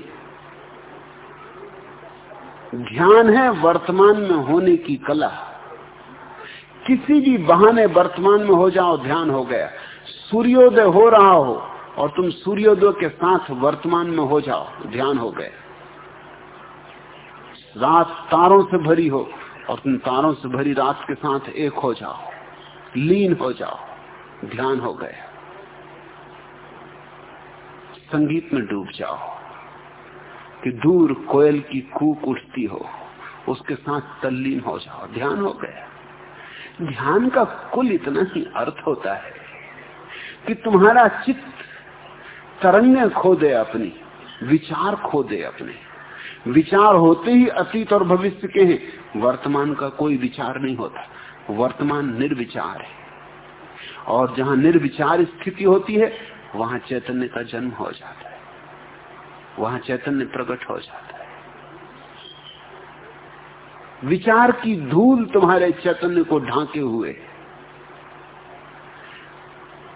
ध्यान है वर्तमान में होने की कला। किसी भी बहाने वर्तमान में हो जाओ, ध्यान हो गया। सूर्योदय हो रहा हो और तुम सूर्योदय के साथ वर्तमान में हो जाओ, ध्यान हो गए। रात तारों से भरी हो और तुम तारों से भरी रात के साथ एक हो जाओ, लीन हो जाओ, ध्यान हो गए। संगीत में डूब जाओ कि दूर कोयल की कूक उठती हो, उसके साथ तल्लीन हो जाओ, ध्यान हो गया ध्यान का कुल इतना ही अर्थ होता है कि तुम्हारा चित्त तरंगे खो दे अपनी, विचार खो दे अपने। विचार होते ही अतीत और भविष्य के हैं। वर्तमान का कोई विचार नहीं होता। वर्तमान निर्विचार है। और जहाँ निर्विचार स्थिति होती है, वहाँ चैतन्य का जन्म हो जाता है। वहाँ चैतन्य प्रकट हो जाता है। विचार की धूल तुम्हारे चैतन्य को ढांके हुए। है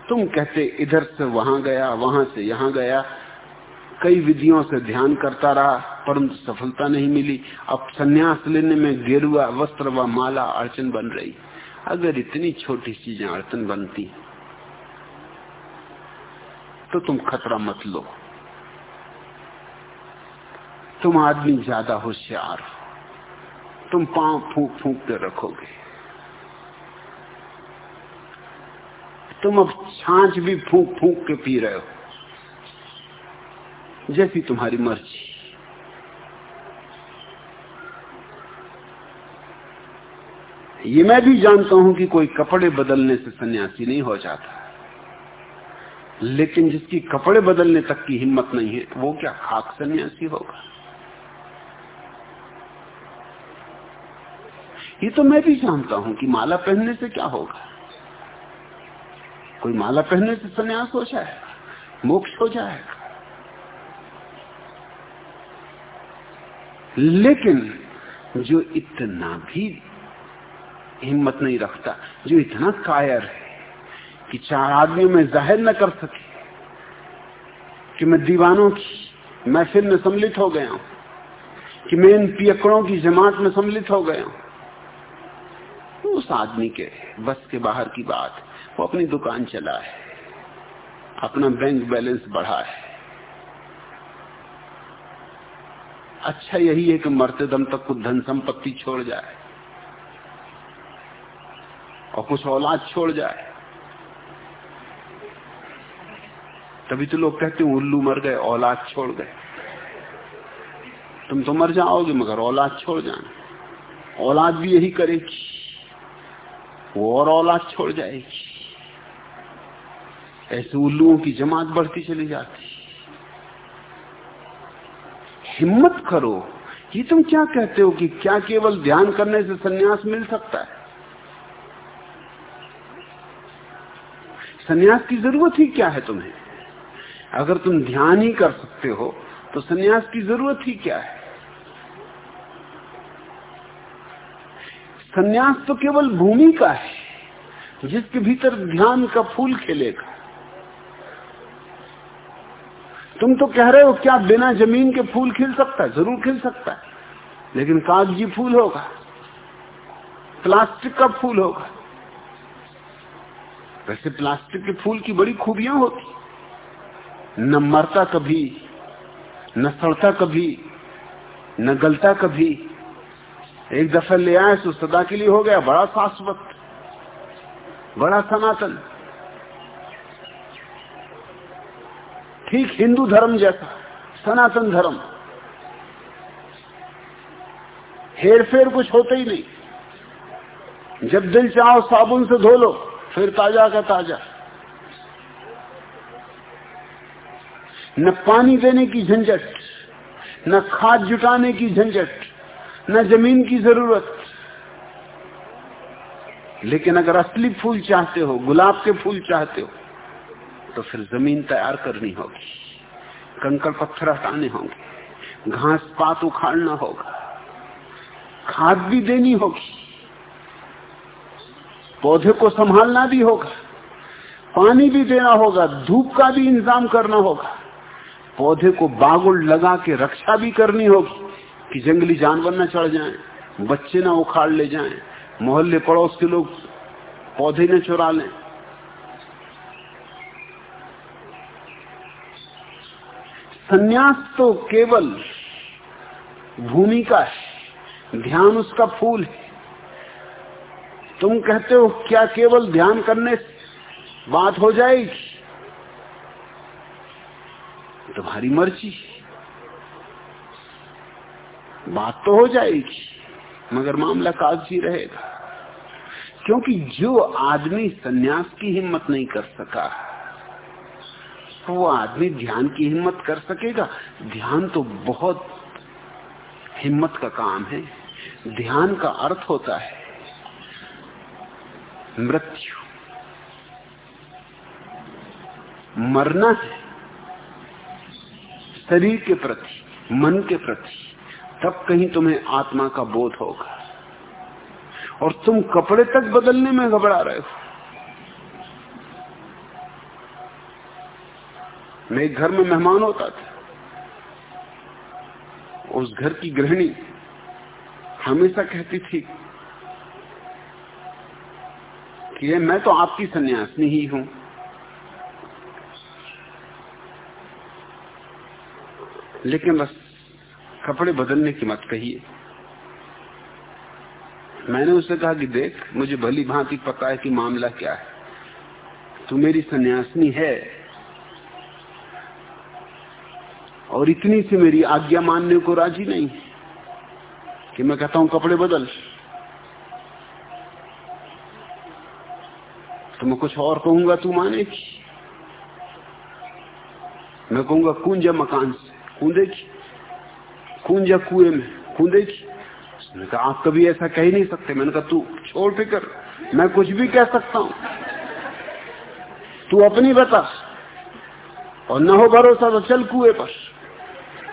तुम कहते इधर से वहाँ गया, वहाँ से यहाँ गया। कई विधियों से ध्यान करता रहा, परंतु सफलता नहीं मिली। अब संन्यास लेने में गेरुआ, वस्त्र व माला अड़चन बन रही। अगर इतनी छोटी चीज़ें अड़चन बनती तो तुम खतरा मत लो। तुम आदमी ज़्यादा होशियार हो। तुम पाँव फूक फूक के रखोगे। तुम अब छाछ भी फूक फूक के पी रहे हो। जैसी तुम्हारी मर्ज़ी। ये मैं भी जानता हूँ कि कोई कपड़े बदलने से सन्यासी नहीं हो जाता। लेकिन जिसकी कपड़े बदलने तक की हिम्मत नहीं है, वो क्या खाक सन्यासी होगा? ये तो मैं भी जानता हूँ कि माला पहनने से क्या होगा। कोई माला पहनने से संन्यास हो जाएगा मोक्ष हो जाएगा लेकिन जो इतना भी हिम्मत नहीं रखता, जो इतना कायर है कि चार आदमियों में ज़ाहिर न कर सके, कि मैं दीवानों की महफिल में सम्मिलित हो गया हूँ, कि मैं इन पियकड़ों की जमात में सम्मिलित हो गया हूँ, उस आदमी के बस के बाहर की बात वो अपनी दुकान चला है। अपना बैंक बैलेंस बढ़ा है। अच्छा यही है कि मरते दम तक कुछ धन संपत्ति छोड़ जाए। और कुछ औलाद छोड़ जाए। तभी तो लोग कहते उल्लू मर गए, औलाद छोड़ गए। तुम तो मर जाओगे, मगर औलाद छोड़ जाना। औलाद भी यही करेगी। वो और औलाद छोड़ जाएगी। ऐसे उल्लुओं की जमात बढ़ती चली जाती। हिम्मत करो ये तुम क्या कहते हो कि क्या केवल ध्यान करने से सन्यास मिल सकता है? सन्यास की ज़रूरत ही क्या है तुम्हें? अगर तुम ध्यान ही कर सकते हो तो सन्यास की ज़रूरत ही क्या है? सन्यास तो केवल भूमि का है, जिसके भीतर ध्यान का फूल खिलेगा। तुम तो कह रहे हो क्या बिना ज़मीन के फूल खिल सकता है, ज़रूर खिल सकता है। लेकिन कागज़ी फूल होगा, प्लास्टिक का फूल होगा। वैसे प्लास्टिक के फूल की बड़ी खूबियाँ होती न मरता कभी, न सड़ता कभी, न गलता कभी। एक दफ़ा ले आए तो सदा के लिए हो गया बड़ा शाश्वत, बड़ा सनातन। ठीक हिंदू धर्म जैसा, सनातन धर्म। हेर फेर कुछ होते ही नहीं। जब दिल चाहो साबुन से धो लो, फिर ताज़ा का ताज़ा। न पानी देने की झंझट, न खाद जुटाने की झंझट, न ज़मीन की ज़रूरत। लेकिन अगर असली फूल चाहते हो, गुलाब के फूल चाहते हो तो फिर ज़मीन तैयार करनी होगी। कंकड़ पत्थर हटाने होंगे। घास पात उखाड़ना होगा। खाद भी देनी होगी। पौधे को संभालना भी होगा। पानी भी देना होगा। धूप का भी इंतज़ाम करना होगा। पौधे को बागुल लगा के रक्षा भी करनी होगी कि जंगली जानवर न चढ़ जाएँ, बच्चे ना उखाड़ ले जाएँ, मोहल्ले पड़ोस के लोग पौधे न चुरा लें। सन्यास तो केवल भूमि का है, ध्यान उसका फूल है। तुम कहते हो, क्या केवल ध्यान करने बात हो जाएगी? तुम्हारी मर्ज़ी। बात तो हो जाएगी, मगर मामला कागज़ी रहेगा, क्योंकि जो आदमी सन्यास की हिम्मत नहीं कर सका वो आदमी ध्यान की हिम्मत कर सकेगा। ध्यान तो बहुत हिम्मत का काम है। ध्यान का अर्थ होता है मृत्यु। मरना है शरीर के प्रति, मन के प्रति, तब कहीं तुम्हें आत्मा का बोध होगा। और तुम कपड़े तक बदलने में घबरा रहे हो। मैं घर में मेहमान होता था। उस घर की गृहिणी हमेशा कहती थी कि मैं तो आपकी सन्यासिनी ही हूँ। लेकिन बस कपड़े बदलने की मत कहिए। मैंने उससे कहा कि देख, मुझे भली भांति पता है कि मामला क्या है। तू मेरी सन्यासिनी है और इतनी सी मेरी आज्ञा मानने को राज़ी नहीं कि मैं कहता हूँ कपड़े बदल। तो मैं कुछ और कहूँगा, तू मानेगी मैं कहूँगा, कूंजा मकान से। कूदेगी कूंजा कुएँ में। कूदेगी उसने कहा, आप कभी ऐसा कह ही नहीं सकते। मैंने कहा, तू छोड़ फिकर। मैं कुछ भी कह सकता हूँ। तू अपनी बता। और न हो भरोसा तो चल कुएँ पर।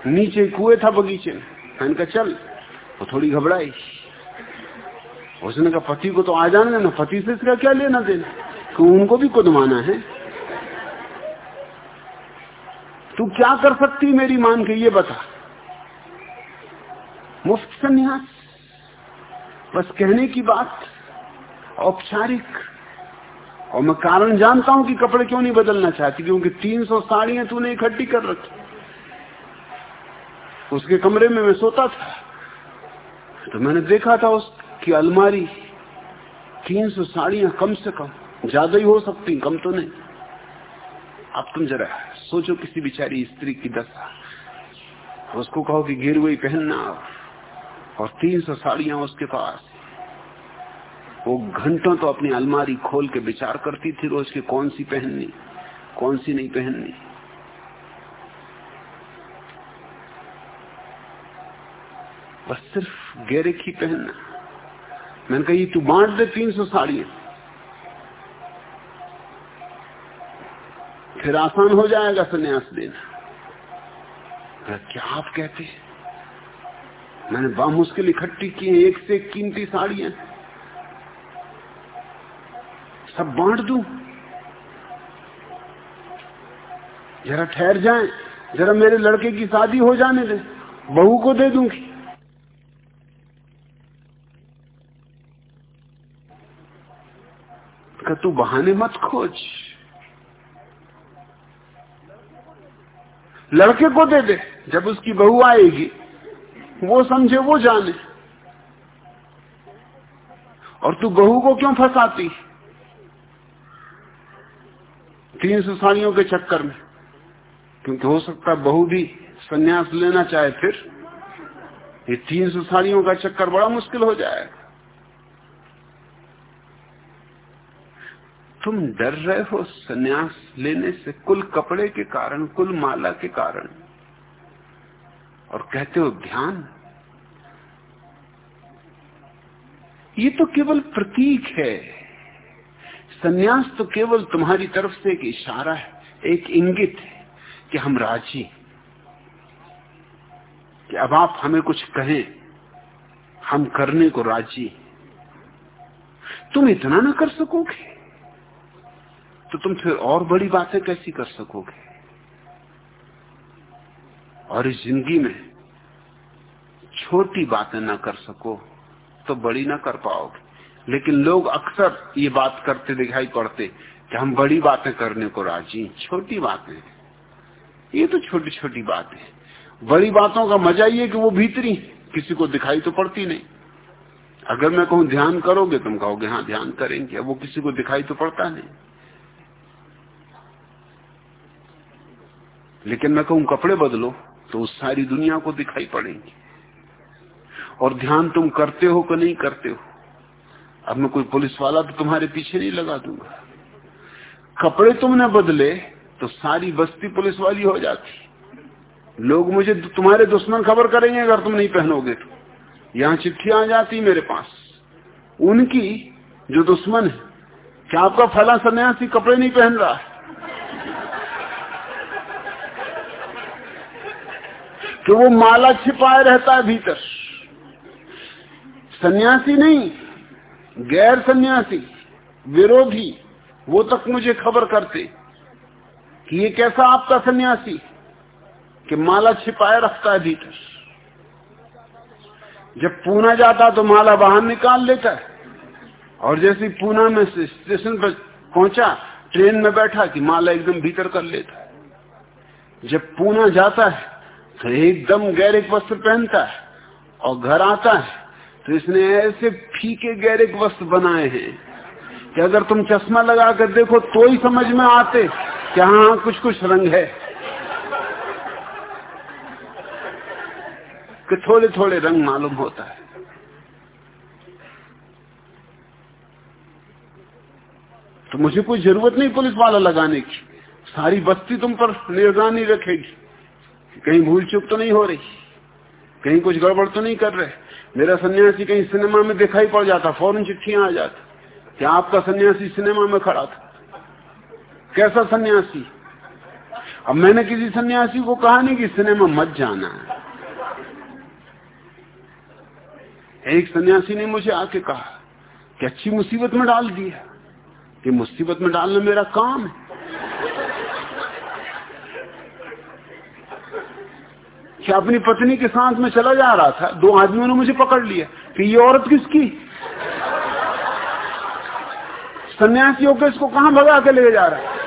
नीचे कुएँ था बगीचे में। मैंने कहा, चल। वो थोड़ी घबराई। उसने कहा, पति को तो आ जाने ना पति से इसका क्या लेना देना? कि उनको भी कुदमाना है? तू क्या कर सकती मेरी मान के? ये बता। मुफ़्त संन्यास। बस कहने की बात औपचारिक। और मैं कारण जानता हूँ कि कपड़े क्यों नहीं बदलना चाहती? क्योंकि 300 साड़ियाँ तूने इकट्ठी कर रखी। उसके कमरे में मैं सोता था। तो मैंने देखा था उसकी अलमारी 300 साड़ियाँ कम से कम ज़्यादा ही हो सकती, कम तो नहीं। अब तुम जरा सोचो किसी बिचारी स्त्री की दशा। उसको कहो कि गिर हुई पहनना और तीन सौ साड़ियाँ उसके पास। वो घंटों तो अपनी अलमारी खोल के विचार करती थी रोज की कौन सी पहननी, कौन सी नहीं पहननी। बस सिर्फ़ गेरे ही पहनना। मैंने कही तू बांट दे, तीन सौ साड़ियाँ फिर आसान हो जाएगा संन्यास देना। क्या आप कहते मैंने बामुश्किल इकट्ठी की एक से एक कीमती साड़ियाँ। सब बांट दू? जरा ठहर जाए, जरा मेरे लड़के की शादी हो जाने दे, बहू को दे दूँगी का तू बहाने मत खोज। लड़के को दे दे, जब उसकी बहू आएगी, वो समझे, वो जाने। और तू बहू को क्यों फंसाती? तीन सौ साड़ियों के चक्कर में। क्योंकि हो सकता बहू भी संन्यास लेना चाहे फिर, ये तीन सौ साड़ियों का चक्कर बड़ा मुश्किल हो जाएगा तुम डर रहे हो सन्यास लेने से कुल कपड़े के कारण, कुल माला के कारण। और कहते हो, ध्यान, ये तो केवल प्रतीक है। सन्यास तो केवल तुम्हारी तरफ़ से एक इशारा है, एक इंगित है कि हम राज़ी कि अब आप हमें कुछ कहें, हम करने को राज़ी तुम इतना ना कर सकोगे। तो तुम फिर और बड़ी बातें कैसी कर सकोगे? और इस ज़िंदगी में छोटी बातें ना कर सको तो बड़ी ना कर पाओगे। लेकिन लोग अक्सर ये बात करते दिखाई पड़ते कि हम बड़ी बातें करने को राज़ी छोटी बातें ये तो छोटी छोटी बातें बड़ी बातों का मज़ा ये कि वो भीतरी किसी को दिखाई तो पड़ती नहीं। अगर मैं कहूँ, ध्यान करोगे? तुम कहोगे हाँ ध्यान करेंगे। वो किसी को दिखाई तो पड़ता नहीं। लेकिन मैं कहूँ, कपड़े बदलो तो उस सारी दुनिया को दिखाई पड़ेंगे। और ध्यान तुम करते हो कि नहीं करते हो? अब मैं कोई पुलिस वाला तो तुम्हारे पीछे नहीं लगा दूँगा। कपड़े तुमने बदले तो सारी बस्ती पुलिस वाली हो जाती। लोग मुझे, तुम्हारे दुश्मन खबर करेंगे अगर तुम नहीं पहनोगे तो। यहाँ चिट्ठियाँ आ जाती मेरे पास। उनकी जो दुश्मन है, क्या आपका फला सन्यासी कपड़े नहीं पहन रहा है? कि वो माला छिपाए रहता है भीतर। सन्यासी नहीं, गैर सन्यासी, विरोधी, वो तक मुझे खबर करते कि ये कैसा आपका सन्यासी कि माला छिपाए रखता है भीतर। जब पूना जाता तो माला बाहर निकाल लेता है और जैसे पूना में स्टेशन पर पहुँचा, ट्रेन में बैठा कि माला एकदम भीतर कर लेता है। जब पूना जाता है एकदम गैरिक वस्त्र पहनता है और घर आता है तो इसने ऐसे फीके गैरिक वस्त्र बनाए हैं कि अगर तुम चश्मा लगा कर देखो तो ही समझ में आते कि हाँ कुछ कुछ रंग है। कि थोड़े थोड़े रंग मालूम होता है। तो मुझे कोई ज़रूरत नहीं पुलिस वाला लगाने की। सारी बस्ती तुम पर निगरानी रखेगी। कहीं भूल चूक तो नहीं हो रही। कहीं कुछ गड़बड़ तो नहीं कर रहे। मेरा सन्यासी कहीं सिनेमा में दिखाई पड़ जाता, फ़ौरन चिट्ठियाँ आ जाती। क्या आपका सन्यासी सिनेमा में खड़ा था? कैसा सन्यासी? अब मैंने किसी सन्यासी को कहा नहीं कि सिनेमा मत जाना। है एक सन्यासी ने मुझे आके कहा कि अच्छी मुसीबत में डाल दिया। कि मुसीबत में डालना मेरा काम है। कि अपनी पत्नी के साथ में चला जा रहा था। दो आदमियों ने मुझे पकड़ लिया। कि ये औरत किसकी? सन्यासी होकर इसको कहाँ भगा के ले जा रहा? है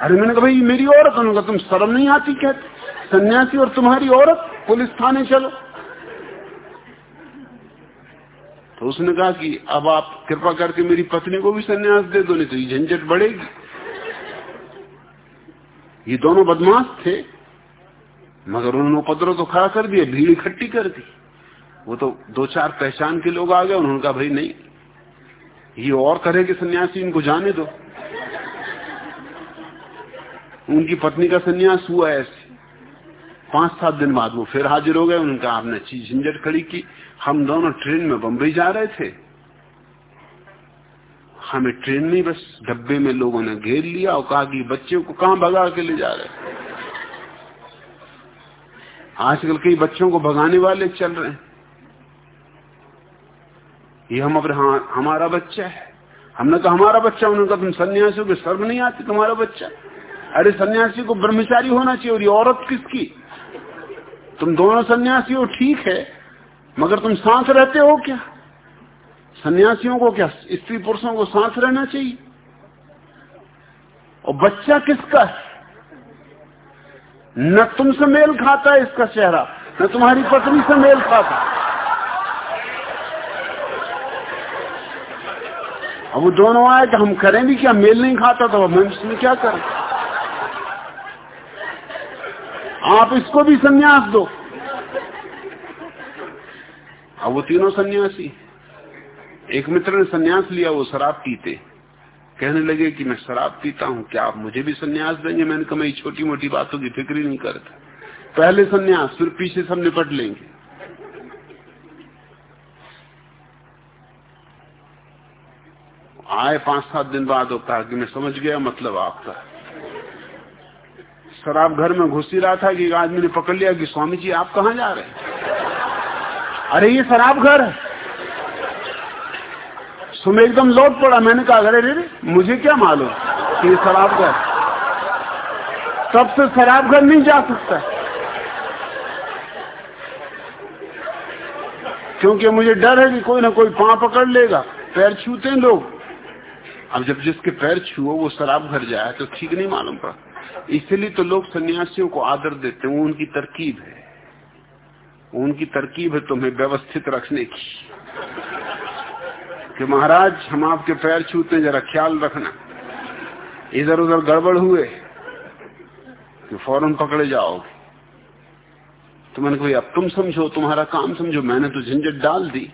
अरे मैंने कहा, भाई, मेरी औरत उन्होंने तुम शर्म नहीं आती? कहते। सन्यासी और तुम्हारी औरत, पुलिस थाने चलो। तो उसने कहा कि, अब आप कृपा करके मेरी पत्नी को भी सन्यास दे दो, नहीं तो ये झंझट बढ़ेगी। ये दोनों बदमाश थे। मगर उन्होंने उपद्रव तो खड़ा कर दिया, भीड़ इकट्ठी कर दी। वो तो दो चार पहचान के लोग आ गए, उन्होंने कहा, भाई, नहीं, ये और तरह के सन्यासी, इनको जाने दो। उनकी पत्नी का सन्यास हुआ ऐसे। पाँच सात दिन बाद वो फिर हाजिर हो गए, उनका आपने चीज़ झंझट खड़ी की। हम दोनों ट्रेन में बम्बई जा रहे थे। हमें ट्रेन में बस डब्बे में लोगों ने घेर लिया और कहा कि बच्चे को कहा भगा के ले जा रहे आजकल कई बच्चों को भगाने वाले चल रहे हैं। ये हम अपने हाँ, हमारा बच्चा है। हमने कहा हमारा बच्चा उन्होंने कहा तुम सन्यासी के शर्म नहीं आती तुम्हारा बच्चा अरे सन्यासी को ब्रह्मचारी होना चाहिए और ये औरत किसकी? तुम दोनों सन्यासी हो ठीक है मगर तुम सांस रहते हो क्या? सन्यासियों को क्या स्त्री पुरुषों को सांस रहना चाहिए? और बच्चा किसका है? न तुमसे मेल खाता है इसका चेहरा, न तुम्हारी पत्नी से मेल खाता। अब वो दोनों आए तो हम करें भी क्या? मेल नहीं खाता तो हम इसमें क्या करें? आप इसको भी संन्यास दो। अब वो तीनों सन्यासी एक मित्र ने सन्यास लिया, वो शराब पीते। कहने लगे कि मैं शराब पीता हूँ, क्या आप मुझे भी सन्यास देंगे? मैंने कहा, मैं छोटी मोटी बातों की फ़िक्र ही नहीं करता। पहले सन्यास, फिर पीछे सब निपट लेंगे। आए पाँच सात दिन बाद वो कहा कि मैं समझ गया मतलब आपका। शराब घर में घुस ही रहा था कि आदमी ने पकड़ लिया कि, स्वामी जी, आप कहा जा रहे हैं? अरे, ये शराब घर है। सुम एकदम लौट पड़ा। मैंने कहा, अरे रे मुझे क्या मालूम कि शराब घर तब से शराब घर नहीं जा सकता क्योंकि मुझे डर है कि कोई ना कोई पां पकड़ लेगा, पैर छूते लोग। अब जब जिसके पैर छुओ, वो शराब घर जाए तो ठीक नहीं मालूम पड़ा। इसलिए तो लोग सन्यासियों को आदर देते हैं उनकी तरकीब है। उनकी तरकीब है तुम्हें व्यवस्थित रखने की। कि महाराज, हम आपके पैर छूते जरा ख्याल रखना। इधर उधर गड़बड़ हुए तो फ़ौरन पकड़े जाओगे। तो मैंने कहा अब तुम समझो, तुम्हारा काम समझो, मैंने तो झंझट डाल दी।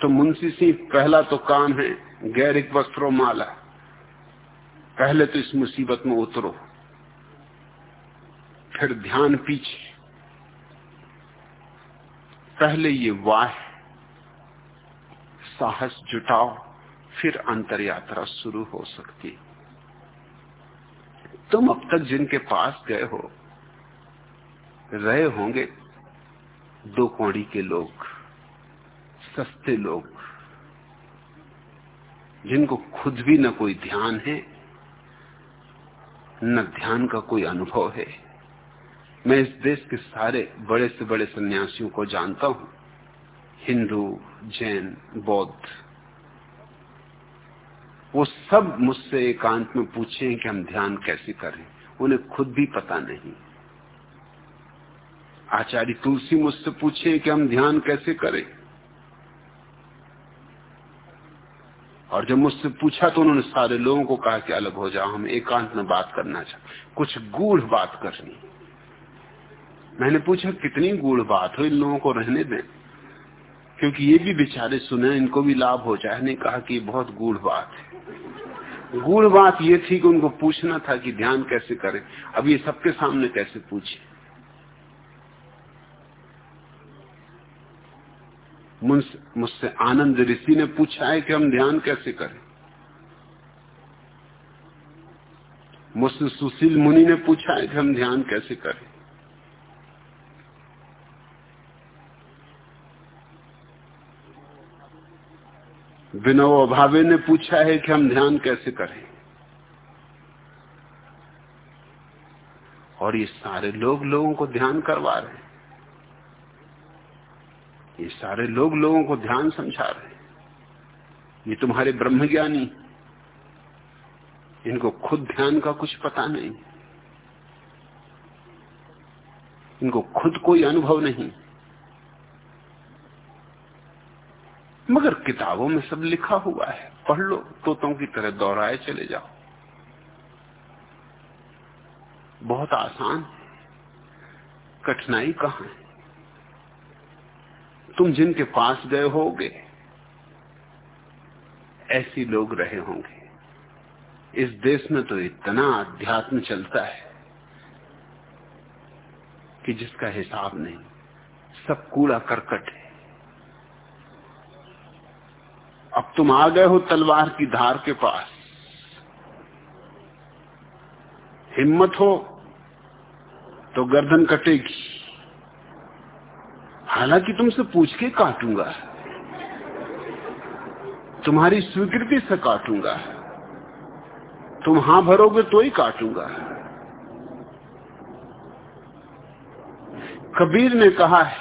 तो मुंशी सिंह, पहला तो काम है गैरिक वस्त्रों माला। पहले तो इस मुसीबत में उतरो। फिर ध्यान पीछे। पहले ये वाह, साहस जुटाओ, फिर अंतर यात्रा शुरू हो सकती तुम अब तक जिनके पास गए हो, रहे होंगे दो कौड़ी के लोग, सस्ते लोग, जिनको खुद भी न कोई ध्यान है, न ध्यान का कोई अनुभव है। मैं इस देश के सारे बड़े से बड़े सन्यासियों को जानता हूँ। हिंदू, जैन, बौद्ध। वो सब मुझसे एकांत में पूछे कि हम ध्यान कैसे करें। उन्हें खुद भी पता नहीं। आचार्य तुलसी मुझसे पूछे कि हम ध्यान कैसे करें। और जब मुझसे पूछा तो उन्होंने सारे लोगों को कहा कि अलग हो जाओ, हम एकांत में बात करना चाहते कुछ गूढ़ बात करनी मैंने पूछा, कितनी गूढ़ बात हो इन लोगों को रहने दें? क्योंकि ये भी बेचारे सुने, इनको भी लाभ हो जाए। नहीं कहा कि बहुत गुड़ बात है। गूढ़ बात ये थी कि उनको पूछना था कि ध्यान कैसे करें। अब ये सबके सामने कैसे पूछे? मुझसे आनंद ऋषि ने पूछा है कि हम ध्यान कैसे करें? मुझसे सुशील मुनि ने पूछा है कि हम ध्यान कैसे करें? विनव अभावे ने पूछा है कि हम ध्यान कैसे करें। और ये सारे लोग लोगों को ध्यान करवा रहे हैं। ये सारे लोग लोगों को ध्यान समझा रहे हैं। ये तुम्हारे ब्रह्मज्ञानी, इनको खुद ध्यान का कुछ पता नहीं। इनको खुद कोई अनुभव नहीं। मगर किताबों में सब लिखा हुआ है। पढ़ लो, तोतों की तरह दोहराए चले जाओ। बहुत आसान कठिनाई कहाँ है? तुम जिनके पास गए होगे, ऐसी लोग रहे होंगे। इस देश में तो इतना अध्यात्म चलता है कि जिसका हिसाब नहीं, सब कूड़ा करकट है अब तुम आ गए हो तलवार की धार के पास। हिम्मत हो तो गर्दन कटेगी। हालाँकि तुमसे पूछ के काटूँगा। तुम्हारी स्वीकृति से काटूँगा। तुम हाँ भरोगे तो ही काटूँगा। कबीर ने कहा है,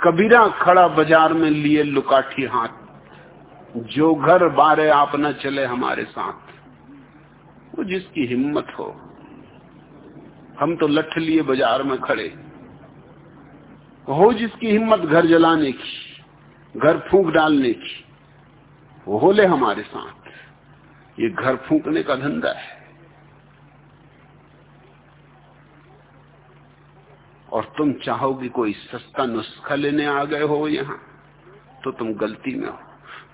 कबीरा खड़ा बाज़ार में लिए लुकाठी हाथ। जो घर बारे आप न चले हमारे साथ। वो जिसकी हिम्मत हो। हम तो लठ लिए बाज़ार में खड़े। हो जिसकी हिम्मत घर जलाने की, घर फूंक डालने की, वो हो ले हमारे साथ। ये घर फूंकने का धंधा है। और तुम चाहोगे कोई सस्ता नुस्खा लेने आ गए हो यहाँ तो तुम गलती में हो।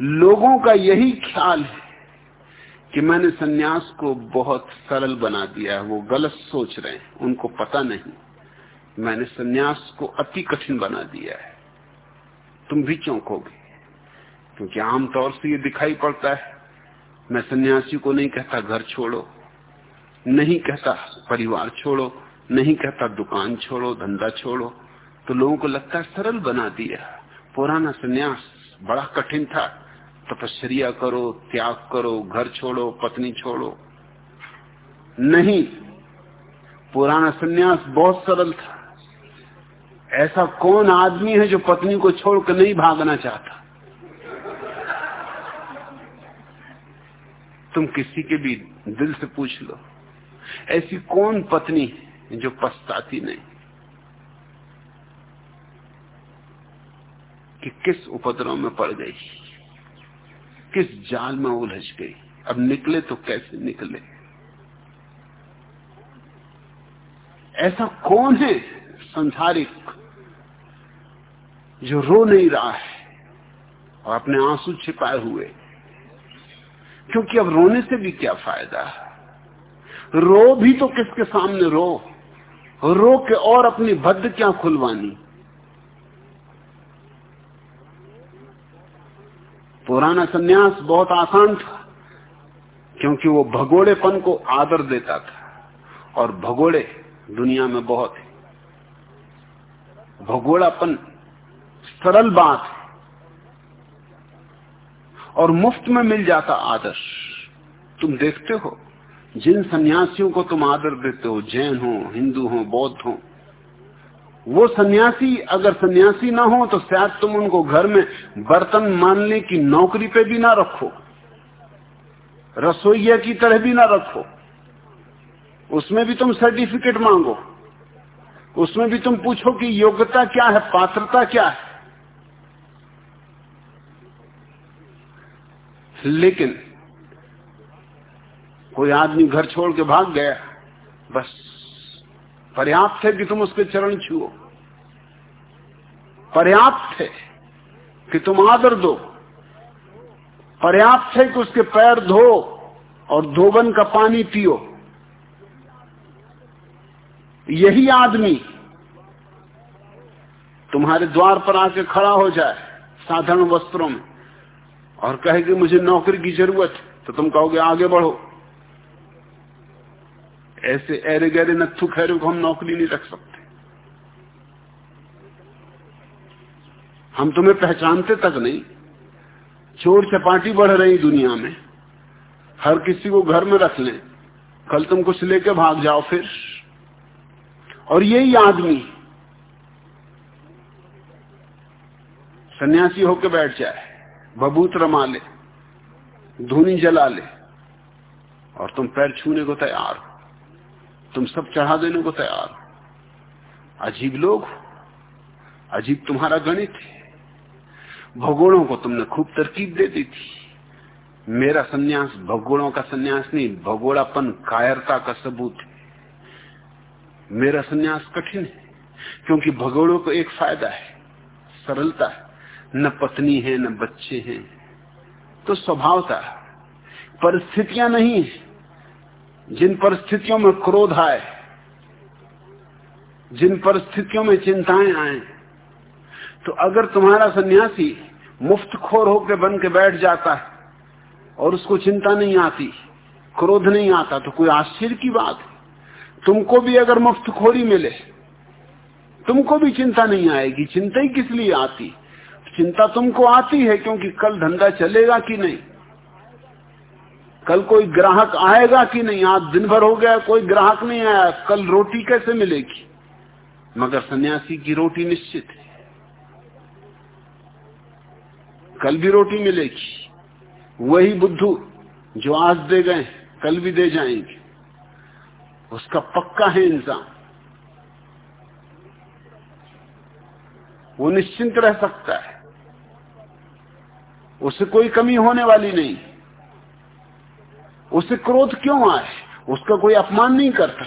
लोगों का यही ख्याल है कि मैंने सन्यास को बहुत सरल बना दिया है, वो गलत सोच रहे हैं, उनको पता नहीं। मैंने सन्यास को अति कठिन बना दिया है। तुम भी चौंकोगे, क्योंकि आमतौर से ये दिखाई पड़ता है, मैं सन्यासी को नहीं कहता घर छोड़ो, नहीं कहता परिवार छोड़ो, नहीं कहता दुकान छोड़ो, धंधा छोड़ो तो लोगों को लगता है सरल बना दिया पुराना सन्यास बड़ा कठिन था तपस्या करो, त्याग करो, घर छोड़ो, पत्नी छोड़ो। नहीं, पुराना सन्यास बहुत सरल था। ऐसा कौन आदमी है जो पत्नी को छोड़कर नहीं भागना चाहता? तुम किसी के भी दिल से पूछ लो। ऐसी कौन पत्नी है जो पछताती नहीं? कि किस उपद्रव में पड़ गई? किस जाल में उलझ गई? अब निकले तो कैसे निकले? ऐसा कौन है संसारिक जो रो नहीं रहा है और अपने आँसू छिपाए हुए? क्योंकि अब रोने से भी क्या फ़ायदा? है रो भी तो किसके सामने रो? रो के और अपनी भद्द क्या खुलवानी? पुराना सन्यास बहुत आसान था, क्योंकि वो भगोड़ेपन को आदर देता था, और भगोड़े दुनिया में बहुत है। भगोड़ापन सरल बात है, और मुफ़्त में मिल जाता आदर्श। तुम देखते हो, जिन सन्यासियों को तुम आदर देते हो, जैन हो, हिंदू हो, बौद्ध हो वो सन्यासी, अगर सन्यासी ना हो तो शायद तुम उनको घर में बर्तन मानने की नौकरी पे भी ना रखो। रसोईया की तरह भी ना रखो। उसमें भी तुम सर्टिफिकेट मांगो। उसमें भी तुम पूछो कि योग्यता क्या है, पात्रता क्या है। लेकिन कोई आदमी घर छोड़ के भाग गया, बस पर्याप्त है कि तुम उसके चरण छुओ। पर्याप्त है कि तुम आदर दो। पर्याप्त है कि उसके पैर धो और धोबन का पानी पियो। यही आदमी तुम्हारे द्वार पर आके खड़ा हो जाए साधारण वस्त्रों में और कहे कि मुझे नौकरी की ज़रूरत तो तुम कहोगे आगे बढ़ो। ऐसे एरे गहरे नत्थु खैरे को हम नौकरी नहीं रख सकते। हम तुम्हें पहचानते तक नहीं। चोर चपाटी बढ़ रही दुनिया में। हर किसी को घर में रख लें। कल तुम कुछ लेके भाग जाओ फिर। और यही आदमी सन्यासी होके बैठ जाए, बबूत रमा ले, धुनी जला ले, और तुम पैर छूने को तैयार हो। तुम सब चढ़ा देने को तैयार हो। अजीब लोग अजीब तुम्हारा गणित है। भगोड़ों को तुमने खूब तरकीब दे दी थी। मेरा सन्यास भगोड़ों का सन्यास नहीं, भगोड़ापन कायरता का सबूत है। मेरा सन्यास कठिन है, क्योंकि भगोड़ों को एक फ़ायदा है, सरलता है। न पत्नी है, न बच्चे हैं। तो स्वभावता परिस्थितियाँ नहीं है। जिन परिस्थितियों में क्रोध आए, जिन परिस्थितियों में चिंताएँ आए तो अगर तुम्हारा सन्यासी मुफ़्त खोर होकर बन के बैठ जाता है और उसको चिंता नहीं आती, क्रोध नहीं आता तो कोई आश्चर्य की बात है। तुमको भी अगर मुफ़्त खोरी मिले, तुमको भी चिंता नहीं आएगी। चिंता ही किस लिए आती? चिंता तुमको आती है क्योंकि कल धंधा चलेगा कि नहीं? कल कोई ग्राहक आएगा कि नहीं? आज दिन भर हो गया, कोई ग्राहक नहीं आया। कल रोटी कैसे मिलेगी? मगर सन्यासी की रोटी निश्चित है। कल भी रोटी मिलेगी। वही बुद्धू जो आज दे गए, कल भी दे जाएँगे। उसका पक्का है इंसान वो निश्चिंत रह सकता है। उसे कोई कमी होने वाली नहीं। उसे क्रोध क्यों आए? उसका कोई अपमान नहीं करता।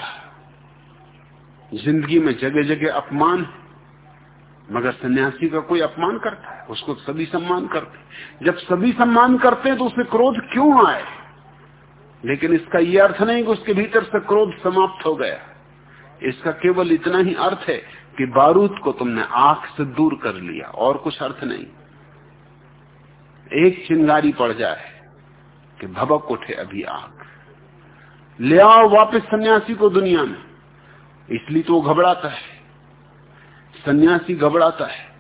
ज़िंदगी में जगह जगह अपमान मगर सन्यासी का कोई अपमान करता है, उसको सभी सम्मान करते जब सभी सम्मान करते हैं तो उसे क्रोध क्यों आए? लेकिन इसका यह अर्थ नहीं कि उसके भीतर से क्रोध समाप्त हो गया। इसका केवल इतना ही अर्थ है कि बारूद को तुमने आँख से दूर कर लिया, और कुछ अर्थ नहीं। एक चिंगारी पड़ जाए कि भबक उठे अभी आग। ले आओ वापस सन्यासी को दुनिया में। इसलिए तो वो घबराता है। सन्यासी घबराता है।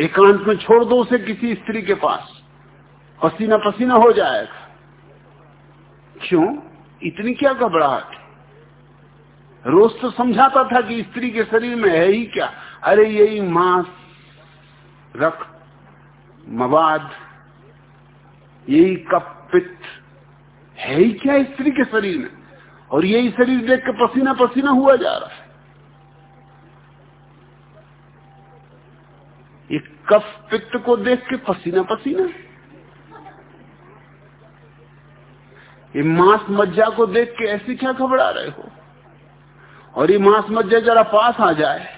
एकांत में छोड़ दो उसे किसी स्त्री के पास। पसीना पसीना हो जाएगा। क्यों? इतनी क्या घबराहट रोज तो समझाता था कि स्त्री के शरीर में है ही क्या? अरे यही मांस, रक्त, मवाद, यही कप पित्त है ही क्या स्त्री के शरीर में? और यही शरीर देख के पसीना पसीना हुआ जा रहा है। ये कफ पित्त को देख के पसीना पसीना। ये मांस मज्जा को देख के ऐसे क्या घबरा रहे हो? और ये मांस मज्जा जरा पास आ जाए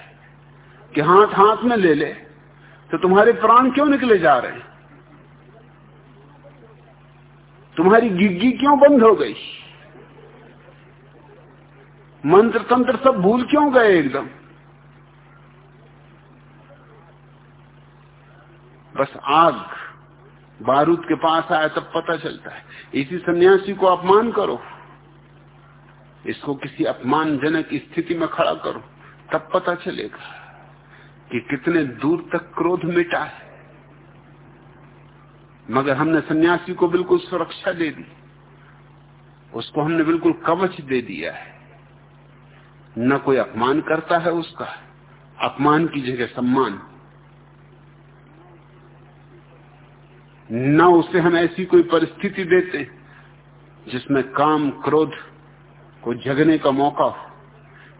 कि हाथ हाथ में ले ले तो तुम्हारे प्राण क्यों निकले जा रहे हैं? तुम्हारी गिग्गी क्यों बंद हो गई? मंत्र तंत्र सब भूल क्यों गए एकदम? बस आग बारूद के पास आया तब पता चलता है। इसी सन्यासी को अपमान करो। इसको किसी अपमानजनक स्थिति में खड़ा करो। तब पता चलेगा कि कितने दूर तक क्रोध मिटा है। मगर हमने सन्यासी को बिल्कुल सुरक्षा दे दी। उसको हमने बिल्कुल कवच दे दिया है। न कोई अपमान करता है उसका। अपमान की जगह सम्मान। न उसे हम ऐसी कोई परिस्थिति देते जिसमें काम क्रोध को जगने का मौका हो।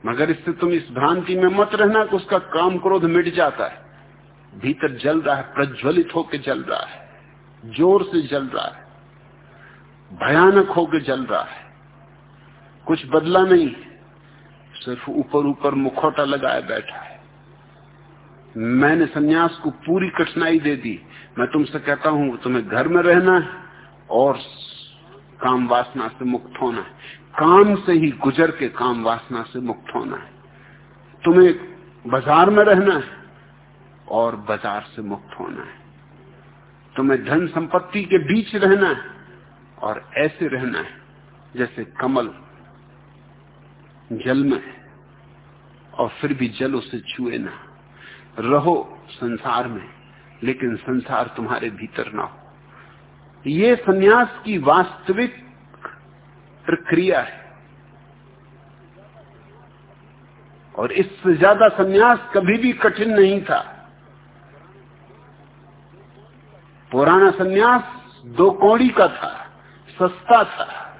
मगर इससे तुम इस भ्रांति में मत रहना कि उसका काम क्रोध मिट जाता है। भीतर जल रहा है, प्रज्वलित होकर जल रहा है। ज़ोर से जल रहा है, भयानक होकर जल रहा है। कुछ बदला नहीं सिर्फ़ ऊपर ऊपर मुखौटा लगाए बैठा है। मैंने सन्यास को पूरी कठिनाई दे दी। मैं तुमसे कहता हूँ, तुम्हें घर में रहना है और काम वासना से मुक्त होना है। काम से ही गुजर के काम वासना से मुक्त होना है। तुम्हें बाज़ार में रहना है और बाज़ार से मुक्त होना है। तुम्हें धन संपत्ति के बीच रहना है और ऐसे रहना है जैसे कमल जल में और फिर भी जल उसे छुए ना। रहो संसार में, लेकिन संसार तुम्हारे भीतर ना हो। ये सन्यास की वास्तविक प्रक्रिया है। और इससे ज़्यादा सन्यास कभी भी कठिन नहीं था। पुराना सन्यास दो कौड़ी का था, सस्ता था।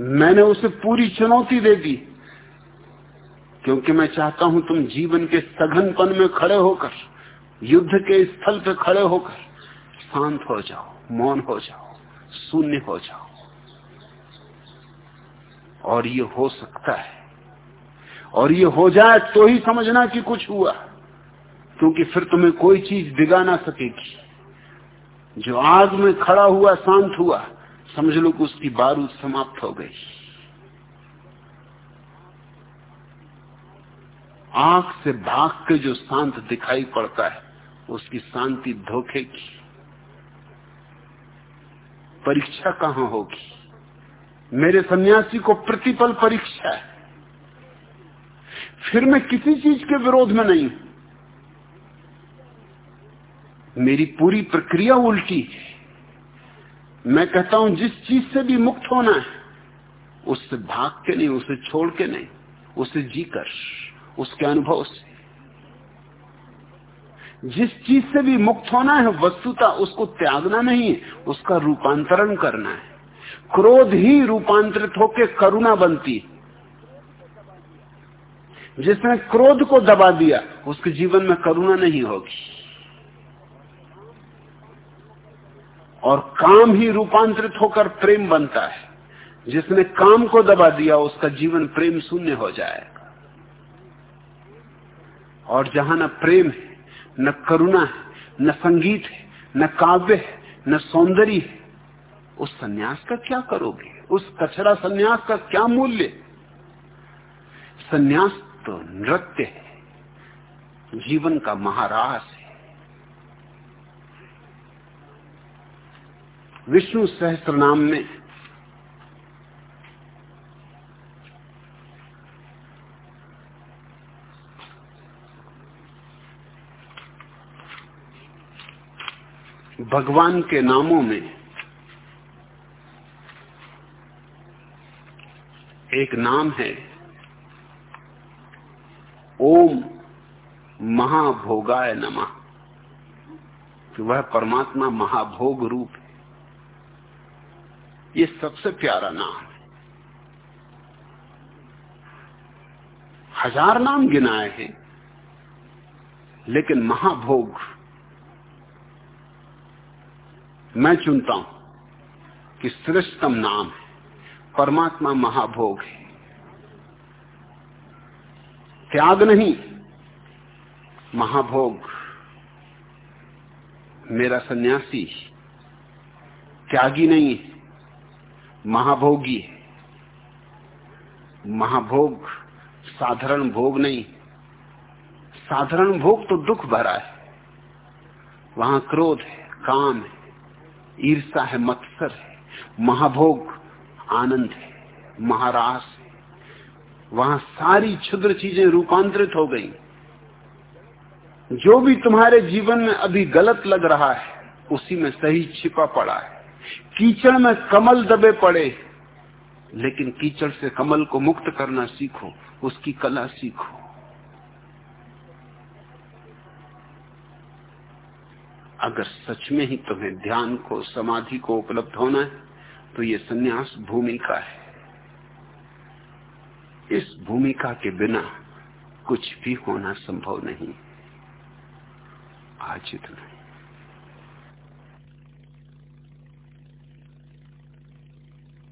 मैंने उसे पूरी चुनौती दे दी, क्योंकि मैं चाहता हूँ तुम जीवन के सघनपन में खड़े होकर, युद्ध के स्थल पर खड़े होकर शांत हो जाओ, मौन हो जाओ, शून्य हो जाओ। और ये हो सकता है। और ये हो जाए तो ही समझना कि कुछ हुआ। क्योंकि फिर तुम्हें कोई चीज़ बिगा ना सकेगी। जो आग में खड़ा हुआ, शांत हुआ, समझ लो कि उसकी बारूद समाप्त हो गई। आँख से भाग के जो शांत दिखाई पड़ता है, उसकी शांति धोखे की परीक्षा कहाँ होगी? मेरे सन्यासी को प्रतिपल परीक्षा है। फिर मैं किसी चीज़ के विरोध में नहीं मेरी पूरी प्रक्रिया उल्टी है। मैं कहता हूँ, जिस चीज़ से भी मुक्त होना है, उससे भाग के नहीं, उसे छोड़ के नहीं, उसे जीकर, उसके अनुभव से। जिस चीज़ से भी मुक्त होना है, वस्तुता, उसको त्यागना नहीं है, उसका रूपांतरण करना है। क्रोध ही रूपांतरित होकर करुणा बनती जिसने क्रोध को दबा दिया, उसके जीवन में करुणा नहीं होगी। और काम ही रूपांतरित होकर प्रेम बनता है। जिसने काम को दबा दिया, उसका जीवन प्रेम शून्य हो जाएगा। और जहाँ न प्रेम है, न करुणा है, न संगीत है, न काव्य है, न सौंदर्य है, उस सन्यास का क्या करोगे? उस कचरा सन्यास का क्या मूल्य? सन्यास तो नृत्य है। जीवन का महारास है विष्णु सहस्त्र नाम में। भगवान के नामों में एक नाम है, ओम महाभोगाय नमः। वह परमात्मा महाभोग रूप है। ये सबसे प्यारा नाम है। हज़ार नाम गिनाए हैं, लेकिन महाभोग मैं चुनता हूँ कि श्रेष्ठतम नाम है, परमात्मा महाभोग है। त्याग नहीं, महाभोग मेरा सन्यासी, त्यागी नहीं है। महाभोगी है। महाभोग साधारण भोग नहीं। साधारण भोग तो दुख भरा है। वहाँ क्रोध है, काम है ईर्षा है, मत्सर है। महाभोग आनंद है, महारास है। वहाँ सारी क्षुद्र चीज़ें रूपांतरित हो गई। जो भी तुम्हारे जीवन में अभी गलत लग रहा है, उसी में सही छिपा पड़ा है। कीचड़ में कमल दबे पड़े। लेकिन कीचड़ से कमल को मुक्त करना सीखो, उसकी कला सीखो। अगर सच में ही तुम्हें ध्यान को, समाधि को उपलब्ध होना है तो ये सन्यास भूमिका है। इस भूमिका के बिना कुछ भी होना संभव नहीं। आज इतना